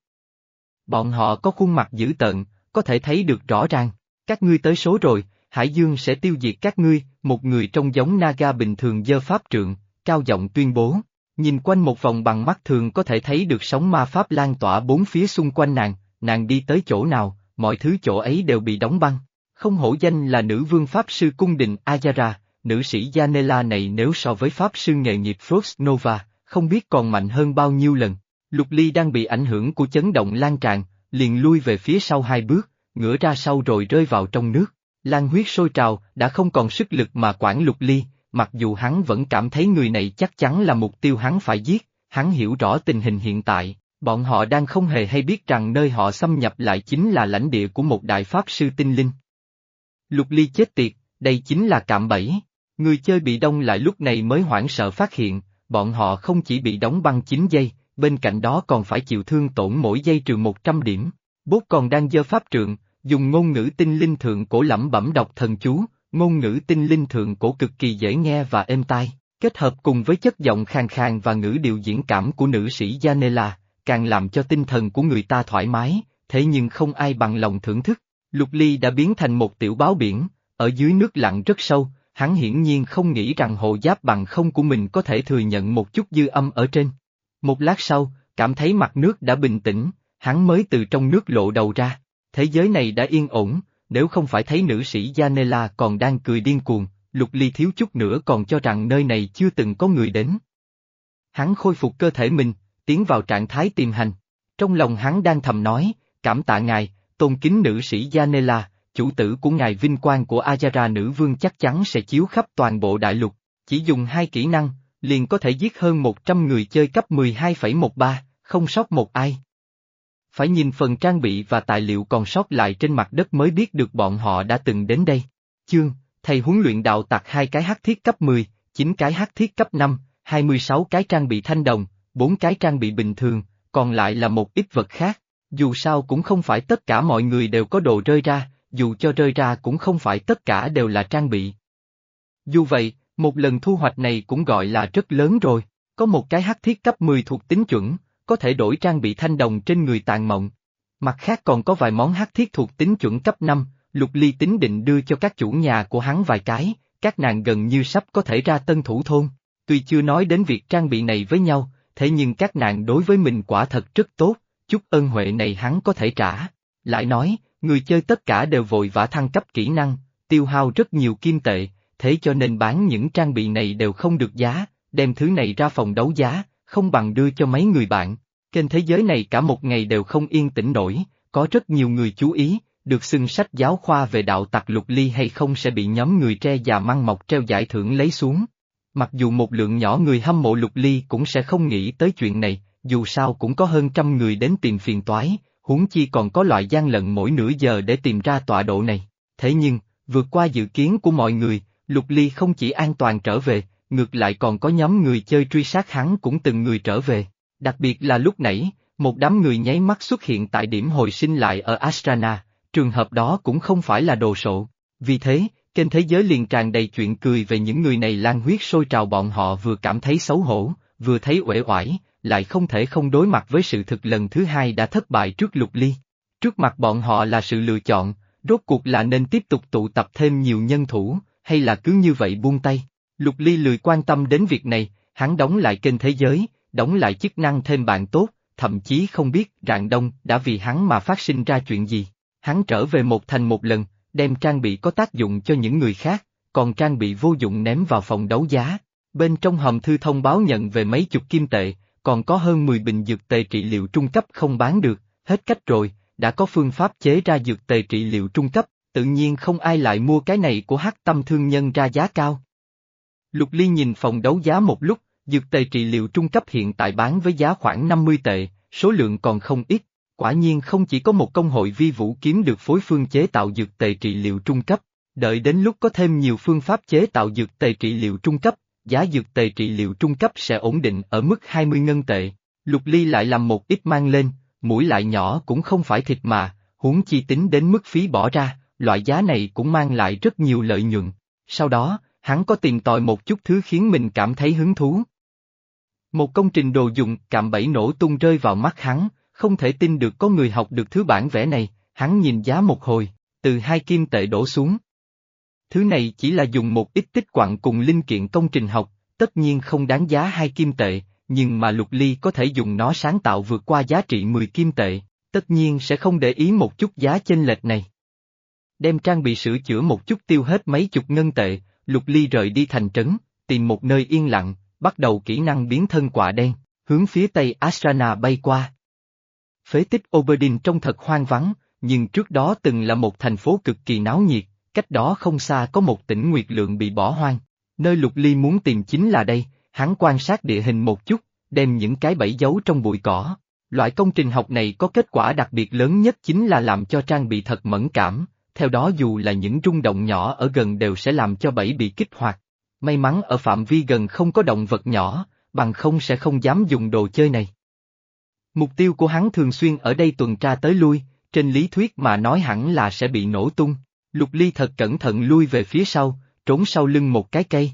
Bọn họ có khuôn mặt dữ tợn, có thể thấy được rõ ràng, các ngươi tới số rồi, Hải Dương sẽ tiêu diệt các ngươi, một người trong giống Naga bình thường dơ pháp trượng, cao giọng tuyên bố. Nhìn quanh một vòng bằng mắt thường có thể thấy được sóng ma pháp lan tỏa bốn phía xung quanh nàng, nàng đi tới chỗ nào, mọi thứ chỗ ấy đều bị đóng băng. Không hổ danh là nữ vương pháp sư cung đình Ayara, nữ sĩ Janela này nếu so với pháp sư nghề nghiệp Frost Nova, không biết còn mạnh hơn bao nhiêu lần. Lục Ly đang bị ảnh hưởng của chấn động lan tràn, liền lui về phía sau hai bước, ngửa ra sau rồi rơi vào trong nước. Lan huyết sôi trào, đã không còn sức lực mà quản Lục Ly, mặc dù hắn vẫn cảm thấy người này chắc chắn là mục tiêu hắn phải giết, hắn hiểu rõ tình hình hiện tại, bọn họ đang không hề hay biết rằng nơi họ xâm nhập lại chính là lãnh địa của một đại pháp sư tinh linh. Lục ly chết tiệt, đây chính là cạm bẫy. Người chơi bị đông lại lúc này mới hoảng sợ phát hiện, bọn họ không chỉ bị đóng băng 9 giây, bên cạnh đó còn phải chịu thương tổn mỗi giây trừ 100 điểm. Bốt còn đang dơ pháp trượng, dùng ngôn ngữ tinh linh thượng cổ lẩm bẩm đọc thần chú, ngôn ngữ tinh linh thượng cổ cực kỳ dễ nghe và êm tai, kết hợp cùng với chất giọng khàn khàn và ngữ điệu diễn cảm của nữ sĩ Janela, càng làm cho tinh thần của người ta thoải mái, thế nhưng không ai bằng lòng thưởng thức. Lục Ly đã biến thành một tiểu báo biển, ở dưới nước lặng rất sâu, hắn hiển nhiên không nghĩ rằng hộ giáp bằng không của mình có thể thừa nhận một chút dư âm ở trên. Một lát sau, cảm thấy mặt nước đã bình tĩnh, hắn mới từ trong nước lộ đầu ra. Thế giới này đã yên ổn, nếu không phải thấy nữ sĩ Janela còn đang cười điên cuồng, Lục Ly thiếu chút nữa còn cho rằng nơi này chưa từng có người đến. Hắn khôi phục cơ thể mình, tiến vào trạng thái tìm hành. Trong lòng hắn đang thầm nói, cảm tạ ngài, tôn kính nữ sĩ Janela, chủ tử của ngài vinh quang của Ajara nữ vương chắc chắn sẽ chiếu khắp toàn bộ đại lục, chỉ dùng hai kỹ năng, liền có thể giết hơn 100 người chơi cấp 12,13, không sót một ai. Phải nhìn phần trang bị và tài liệu còn sót lại trên mặt đất mới biết được bọn họ đã từng đến đây. Chương, thầy huấn luyện đạo tặc hai cái hắc thiết cấp 10, 9 cái hắc thiết cấp 5, 26 cái trang bị thanh đồng, 4 cái trang bị bình thường, còn lại là một ít vật khác. Dù sao cũng không phải tất cả mọi người đều có đồ rơi ra, dù cho rơi ra cũng không phải tất cả đều là trang bị. Dù vậy, một lần thu hoạch này cũng gọi là rất lớn rồi, có một cái hắc thiết cấp 10 thuộc tính chuẩn, có thể đổi trang bị thanh đồng trên người tàn mộng. Mặt khác còn có vài món hắc thiết thuộc tính chuẩn cấp 5, Lục Ly tính định đưa cho các chủ nhà của hắn vài cái, các nàng gần như sắp có thể ra tân thủ thôn. Tuy chưa nói đến việc trang bị này với nhau, thế nhưng các nàng đối với mình quả thật rất tốt, chút ơn huệ này hắn có thể trả. Lại nói, người chơi tất cả đều vội vã thăng cấp kỹ năng, tiêu hao rất nhiều kim tệ, thế cho nên bán những trang bị này đều không được giá, đem thứ này ra phòng đấu giá, không bằng đưa cho mấy người bạn. Kênh thế giới này cả một ngày đều không yên tĩnh nổi, có rất nhiều người chú ý, được xưng sách giáo khoa về đạo tặc lục ly hay không sẽ bị nhóm người tre già măng mọc treo giải thưởng lấy xuống. Mặc dù một lượng nhỏ người hâm mộ lục ly cũng sẽ không nghĩ tới chuyện này, dù sao cũng có hơn trăm người đến tìm phiền toái, huống chi còn có loại gian lận mỗi nửa giờ để tìm ra tọa độ này. Thế nhưng, vượt qua dự kiến của mọi người, lục ly không chỉ an toàn trở về, ngược lại còn có nhóm người chơi truy sát hắn cũng từng người trở về. Đặc biệt là lúc nãy, một đám người nháy mắt xuất hiện tại điểm hồi sinh lại ở Astrana, trường hợp đó cũng không phải là đồ sộ. Vì thế, kênh thế giới liền tràn đầy chuyện cười về những người này lan huyết sôi trào bọn họ vừa cảm thấy xấu hổ, vừa thấy uể oải, lại không thể không đối mặt với sự thực lần thứ hai đã thất bại trước lục ly. Trước mặt bọn họ là sự lựa chọn, rốt cuộc là nên tiếp tục tụ tập thêm nhiều nhân thủ, hay là cứ như vậy buông tay. Lục ly lười quan tâm đến việc này, hắn đóng lại kênh thế giới, đóng lại chức năng thêm bạn tốt, thậm chí không biết rạng đông đã vì hắn mà phát sinh ra chuyện gì. Hắn trở về một thành một lần, đem trang bị có tác dụng cho những người khác, còn trang bị vô dụng ném vào phòng đấu giá. Bên trong hòm thư thông báo nhận về mấy chục kim tệ, còn có hơn 10 bình dược tề trị liệu trung cấp không bán được, hết cách rồi, đã có phương pháp chế ra dược tề trị liệu trung cấp, tự nhiên không ai lại mua cái này của hắc tâm thương nhân ra giá cao. Lục Ly nhìn phòng đấu giá một lúc, dược tề trị liệu trung cấp hiện tại bán với giá khoảng 50 tệ, số lượng còn không ít, quả nhiên không chỉ có một công hội vi vũ kiếm được phối phương chế tạo dược tề trị liệu trung cấp, đợi đến lúc có thêm nhiều phương pháp chế tạo dược tề trị liệu trung cấp, giá dược tề trị liệu trung cấp sẽ ổn định ở mức 20 ngân tệ. Lục Ly lại làm một ít mang lên, mũi lại nhỏ cũng không phải thịt mà, huống chi tính đến mức phí bỏ ra, loại giá này cũng mang lại rất nhiều lợi nhuận. Sau đó, hắn có tìm tòi một chút thứ khiến mình cảm thấy hứng thú. Một công trình đồ dùng cạm bẫy nổ tung rơi vào mắt hắn, không thể tin được có người học được thứ bản vẽ này, hắn nhìn giá một hồi, từ hai kim tệ đổ xuống. Thứ này chỉ là dùng một ít tích quặng cùng linh kiện công trình học, tất nhiên không đáng giá hai kim tệ, nhưng mà lục ly có thể dùng nó sáng tạo vượt qua giá trị 10 kim tệ, tất nhiên sẽ không để ý một chút giá chênh lệch này. Đem trang bị sửa chữa một chút tiêu hết mấy chục ngân tệ, lục ly rời đi thành trấn, tìm một nơi yên lặng, bắt đầu kỹ năng biến thân quả đen, hướng phía tây astrana bay qua. Phế tích Oberdin trông thật hoang vắng, nhưng trước đó từng là một thành phố cực kỳ náo nhiệt, cách đó không xa có một tỉnh Nguyệt Lượng bị bỏ hoang. Nơi Lục Ly muốn tìm chính là đây, hắn quan sát địa hình một chút, đem những cái bẫy giấu trong bụi cỏ. Loại công trình học này có kết quả đặc biệt lớn nhất chính là làm cho trang bị thật mẫn cảm, theo đó dù là những rung động nhỏ ở gần đều sẽ làm cho bẫy bị kích hoạt. May mắn ở phạm vi gần không có động vật nhỏ, bằng không sẽ không dám dùng đồ chơi này. Mục tiêu của hắn thường xuyên ở đây tuần tra tới lui, trên lý thuyết mà nói hẳn là sẽ bị nổ tung. Lục Ly thật cẩn thận lui về phía sau, trốn sau lưng một cái cây.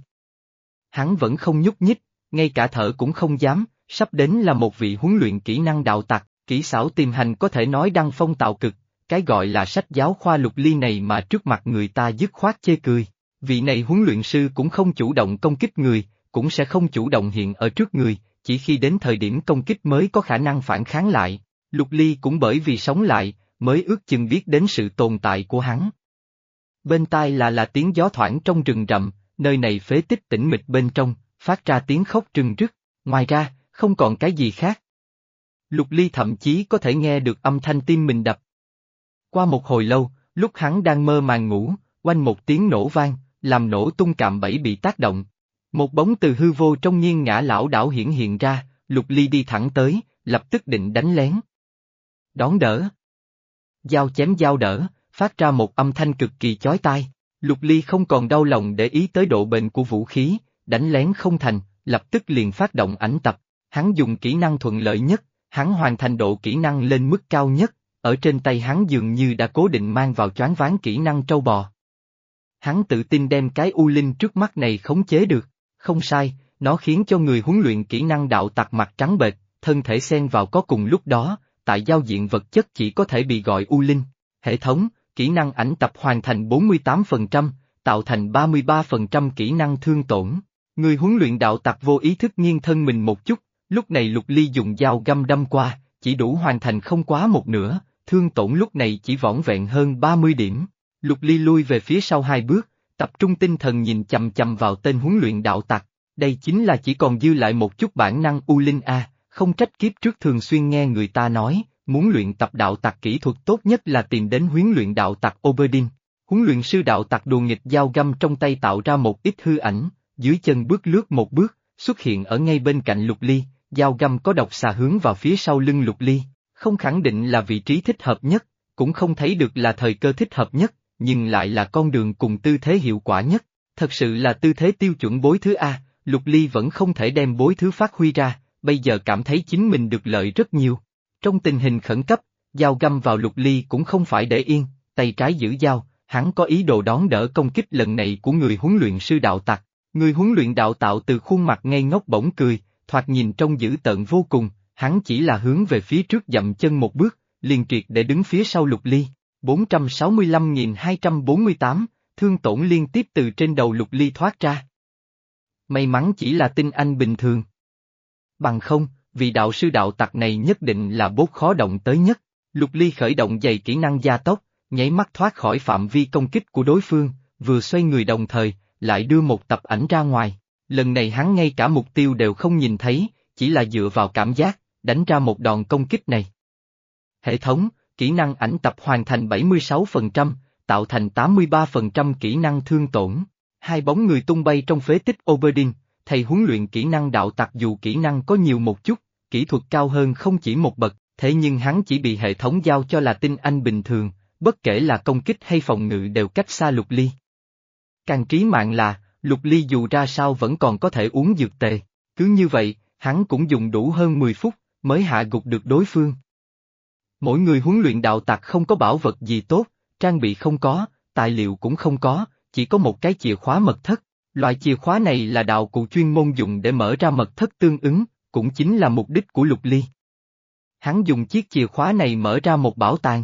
Hắn vẫn không nhúc nhích, ngay cả thở cũng không dám, sắp đến là một vị huấn luyện kỹ năng đạo tặc, kỹ xảo tìm hành có thể nói đăng phong tạo cực, cái gọi là sách giáo khoa Lục Ly này mà trước mặt người ta dứt khoát chê cười. Vị này huấn luyện sư cũng không chủ động công kích người, cũng sẽ không chủ động hiện ở trước người, chỉ khi đến thời điểm công kích mới có khả năng phản kháng lại. Lục Ly cũng bởi vì sống lại, mới ước chừng biết đến sự tồn tại của hắn. Bên tai là là tiếng gió thoảng trong rừng rậm, nơi này phế tích tĩnh mịch bên trong, phát ra tiếng khóc trừng rứt, ngoài ra, không còn cái gì khác. Lục Ly thậm chí có thể nghe được âm thanh tim mình đập. Qua một hồi lâu, lúc hắn đang mơ màng ngủ, quanh một tiếng nổ vang, làm nổ tung cạm bẫy bị tác động. Một bóng từ hư vô trong nhiên ngã lão đảo hiển hiện ra, Lục Ly đi thẳng tới, lập tức định đánh lén. Đón đỡ. Dao chém dao đỡ, phát ra một âm thanh cực kỳ chói tai. Lục Ly không còn đau lòng để ý tới độ bền của vũ khí, đánh lén không thành, lập tức liền phát động ảnh tập. Hắn dùng kỹ năng thuận lợi nhất, hắn hoàn thành độ kỹ năng lên mức cao nhất, ở trên tay hắn dường như đã cố định mang vào choán ván kỹ năng trâu bò. Hắn tự tin đem cái U Linh trước mắt này khống chế được, không sai, nó khiến cho người huấn luyện kỹ năng đạo tặc mặt trắng bệch, thân thể xen vào có cùng lúc đó, tại giao diện vật chất chỉ có thể bị gọi U Linh. Hệ thống, kỹ năng ảnh tập hoàn thành 48%, tạo thành 33% kỹ năng thương tổn. Người huấn luyện đạo tặc vô ý thức nghiêng thân mình một chút, lúc này Lục Ly dùng dao găm đâm qua, chỉ đủ hoàn thành không quá một nửa, thương tổn lúc này chỉ vỏn vẹn hơn 30 điểm. Lục Ly lui về phía sau hai bước, tập trung tinh thần nhìn chầm chầm vào tên huấn luyện đạo tặc, đây chính là chỉ còn dư lại một chút bản năng U Linh A, không trách kiếp trước thường xuyên nghe người ta nói, muốn luyện tập đạo tặc kỹ thuật tốt nhất là tìm đến huấn luyện đạo tặc Oberdin. Huấn luyện sư đạo tặc đùa nghịch dao găm trong tay tạo ra một ít hư ảnh, dưới chân bước lướt một bước, xuất hiện ở ngay bên cạnh lục ly, dao găm có độc xà hướng vào phía sau lưng lục ly, không khẳng định là vị trí thích hợp nhất, cũng không thấy được là thời cơ thích hợp nhất, nhưng lại là con đường cùng tư thế hiệu quả nhất, thật sự là tư thế tiêu chuẩn bối thứ A, lục ly vẫn không thể đem bối thứ phát huy ra, bây giờ cảm thấy chính mình được lợi rất nhiều. Trong tình hình khẩn cấp, dao găm vào lục ly cũng không phải để yên, tay trái giữ dao, hắn có ý đồ đón đỡ công kích lần này của người huấn luyện sư đạo tặc. Người huấn luyện đạo tạo từ khuôn mặt ngây ngốc bỗng cười, thoạt nhìn trông dữ tợn vô cùng, hắn chỉ là hướng về phía trước dậm chân một bước, liền triệt để đứng phía sau lục ly. 465.248, thương tổn liên tiếp từ trên đầu lục ly thoát ra. May mắn chỉ là tinh anh bình thường. Bằng không, vì đạo sư đạo tặc này nhất định là bốt khó động tới nhất. Lục ly khởi động dày kỹ năng gia tốc, nháy mắt thoát khỏi phạm vi công kích của đối phương, vừa xoay người đồng thời, lại đưa một tập ảnh ra ngoài. Lần này hắn ngay cả mục tiêu đều không nhìn thấy, chỉ là dựa vào cảm giác, đánh ra một đòn công kích này. Hệ thống, kỹ năng ảnh tập hoàn thành 76%, tạo thành 83% kỹ năng thương tổn. Hai bóng người tung bay trong phế tích Oberdin, thầy huấn luyện kỹ năng đạo tặc dù kỹ năng có nhiều một chút, kỹ thuật cao hơn không chỉ một bậc, thế nhưng hắn chỉ bị hệ thống giao cho là tinh anh bình thường, bất kể là công kích hay phòng ngự đều cách xa lục ly. Càng trí mạng là, lục ly dù ra sao vẫn còn có thể uống dược tề, cứ như vậy, hắn cũng dùng đủ hơn 10 phút, mới hạ gục được đối phương. Mỗi người huấn luyện đạo tặc không có bảo vật gì tốt, trang bị không có, tài liệu cũng không có, chỉ có một cái chìa khóa mật thất. Loại chìa khóa này là đạo cụ chuyên môn dùng để mở ra mật thất tương ứng, cũng chính là mục đích của lục ly. Hắn dùng chiếc chìa khóa này mở ra một bảo tàng.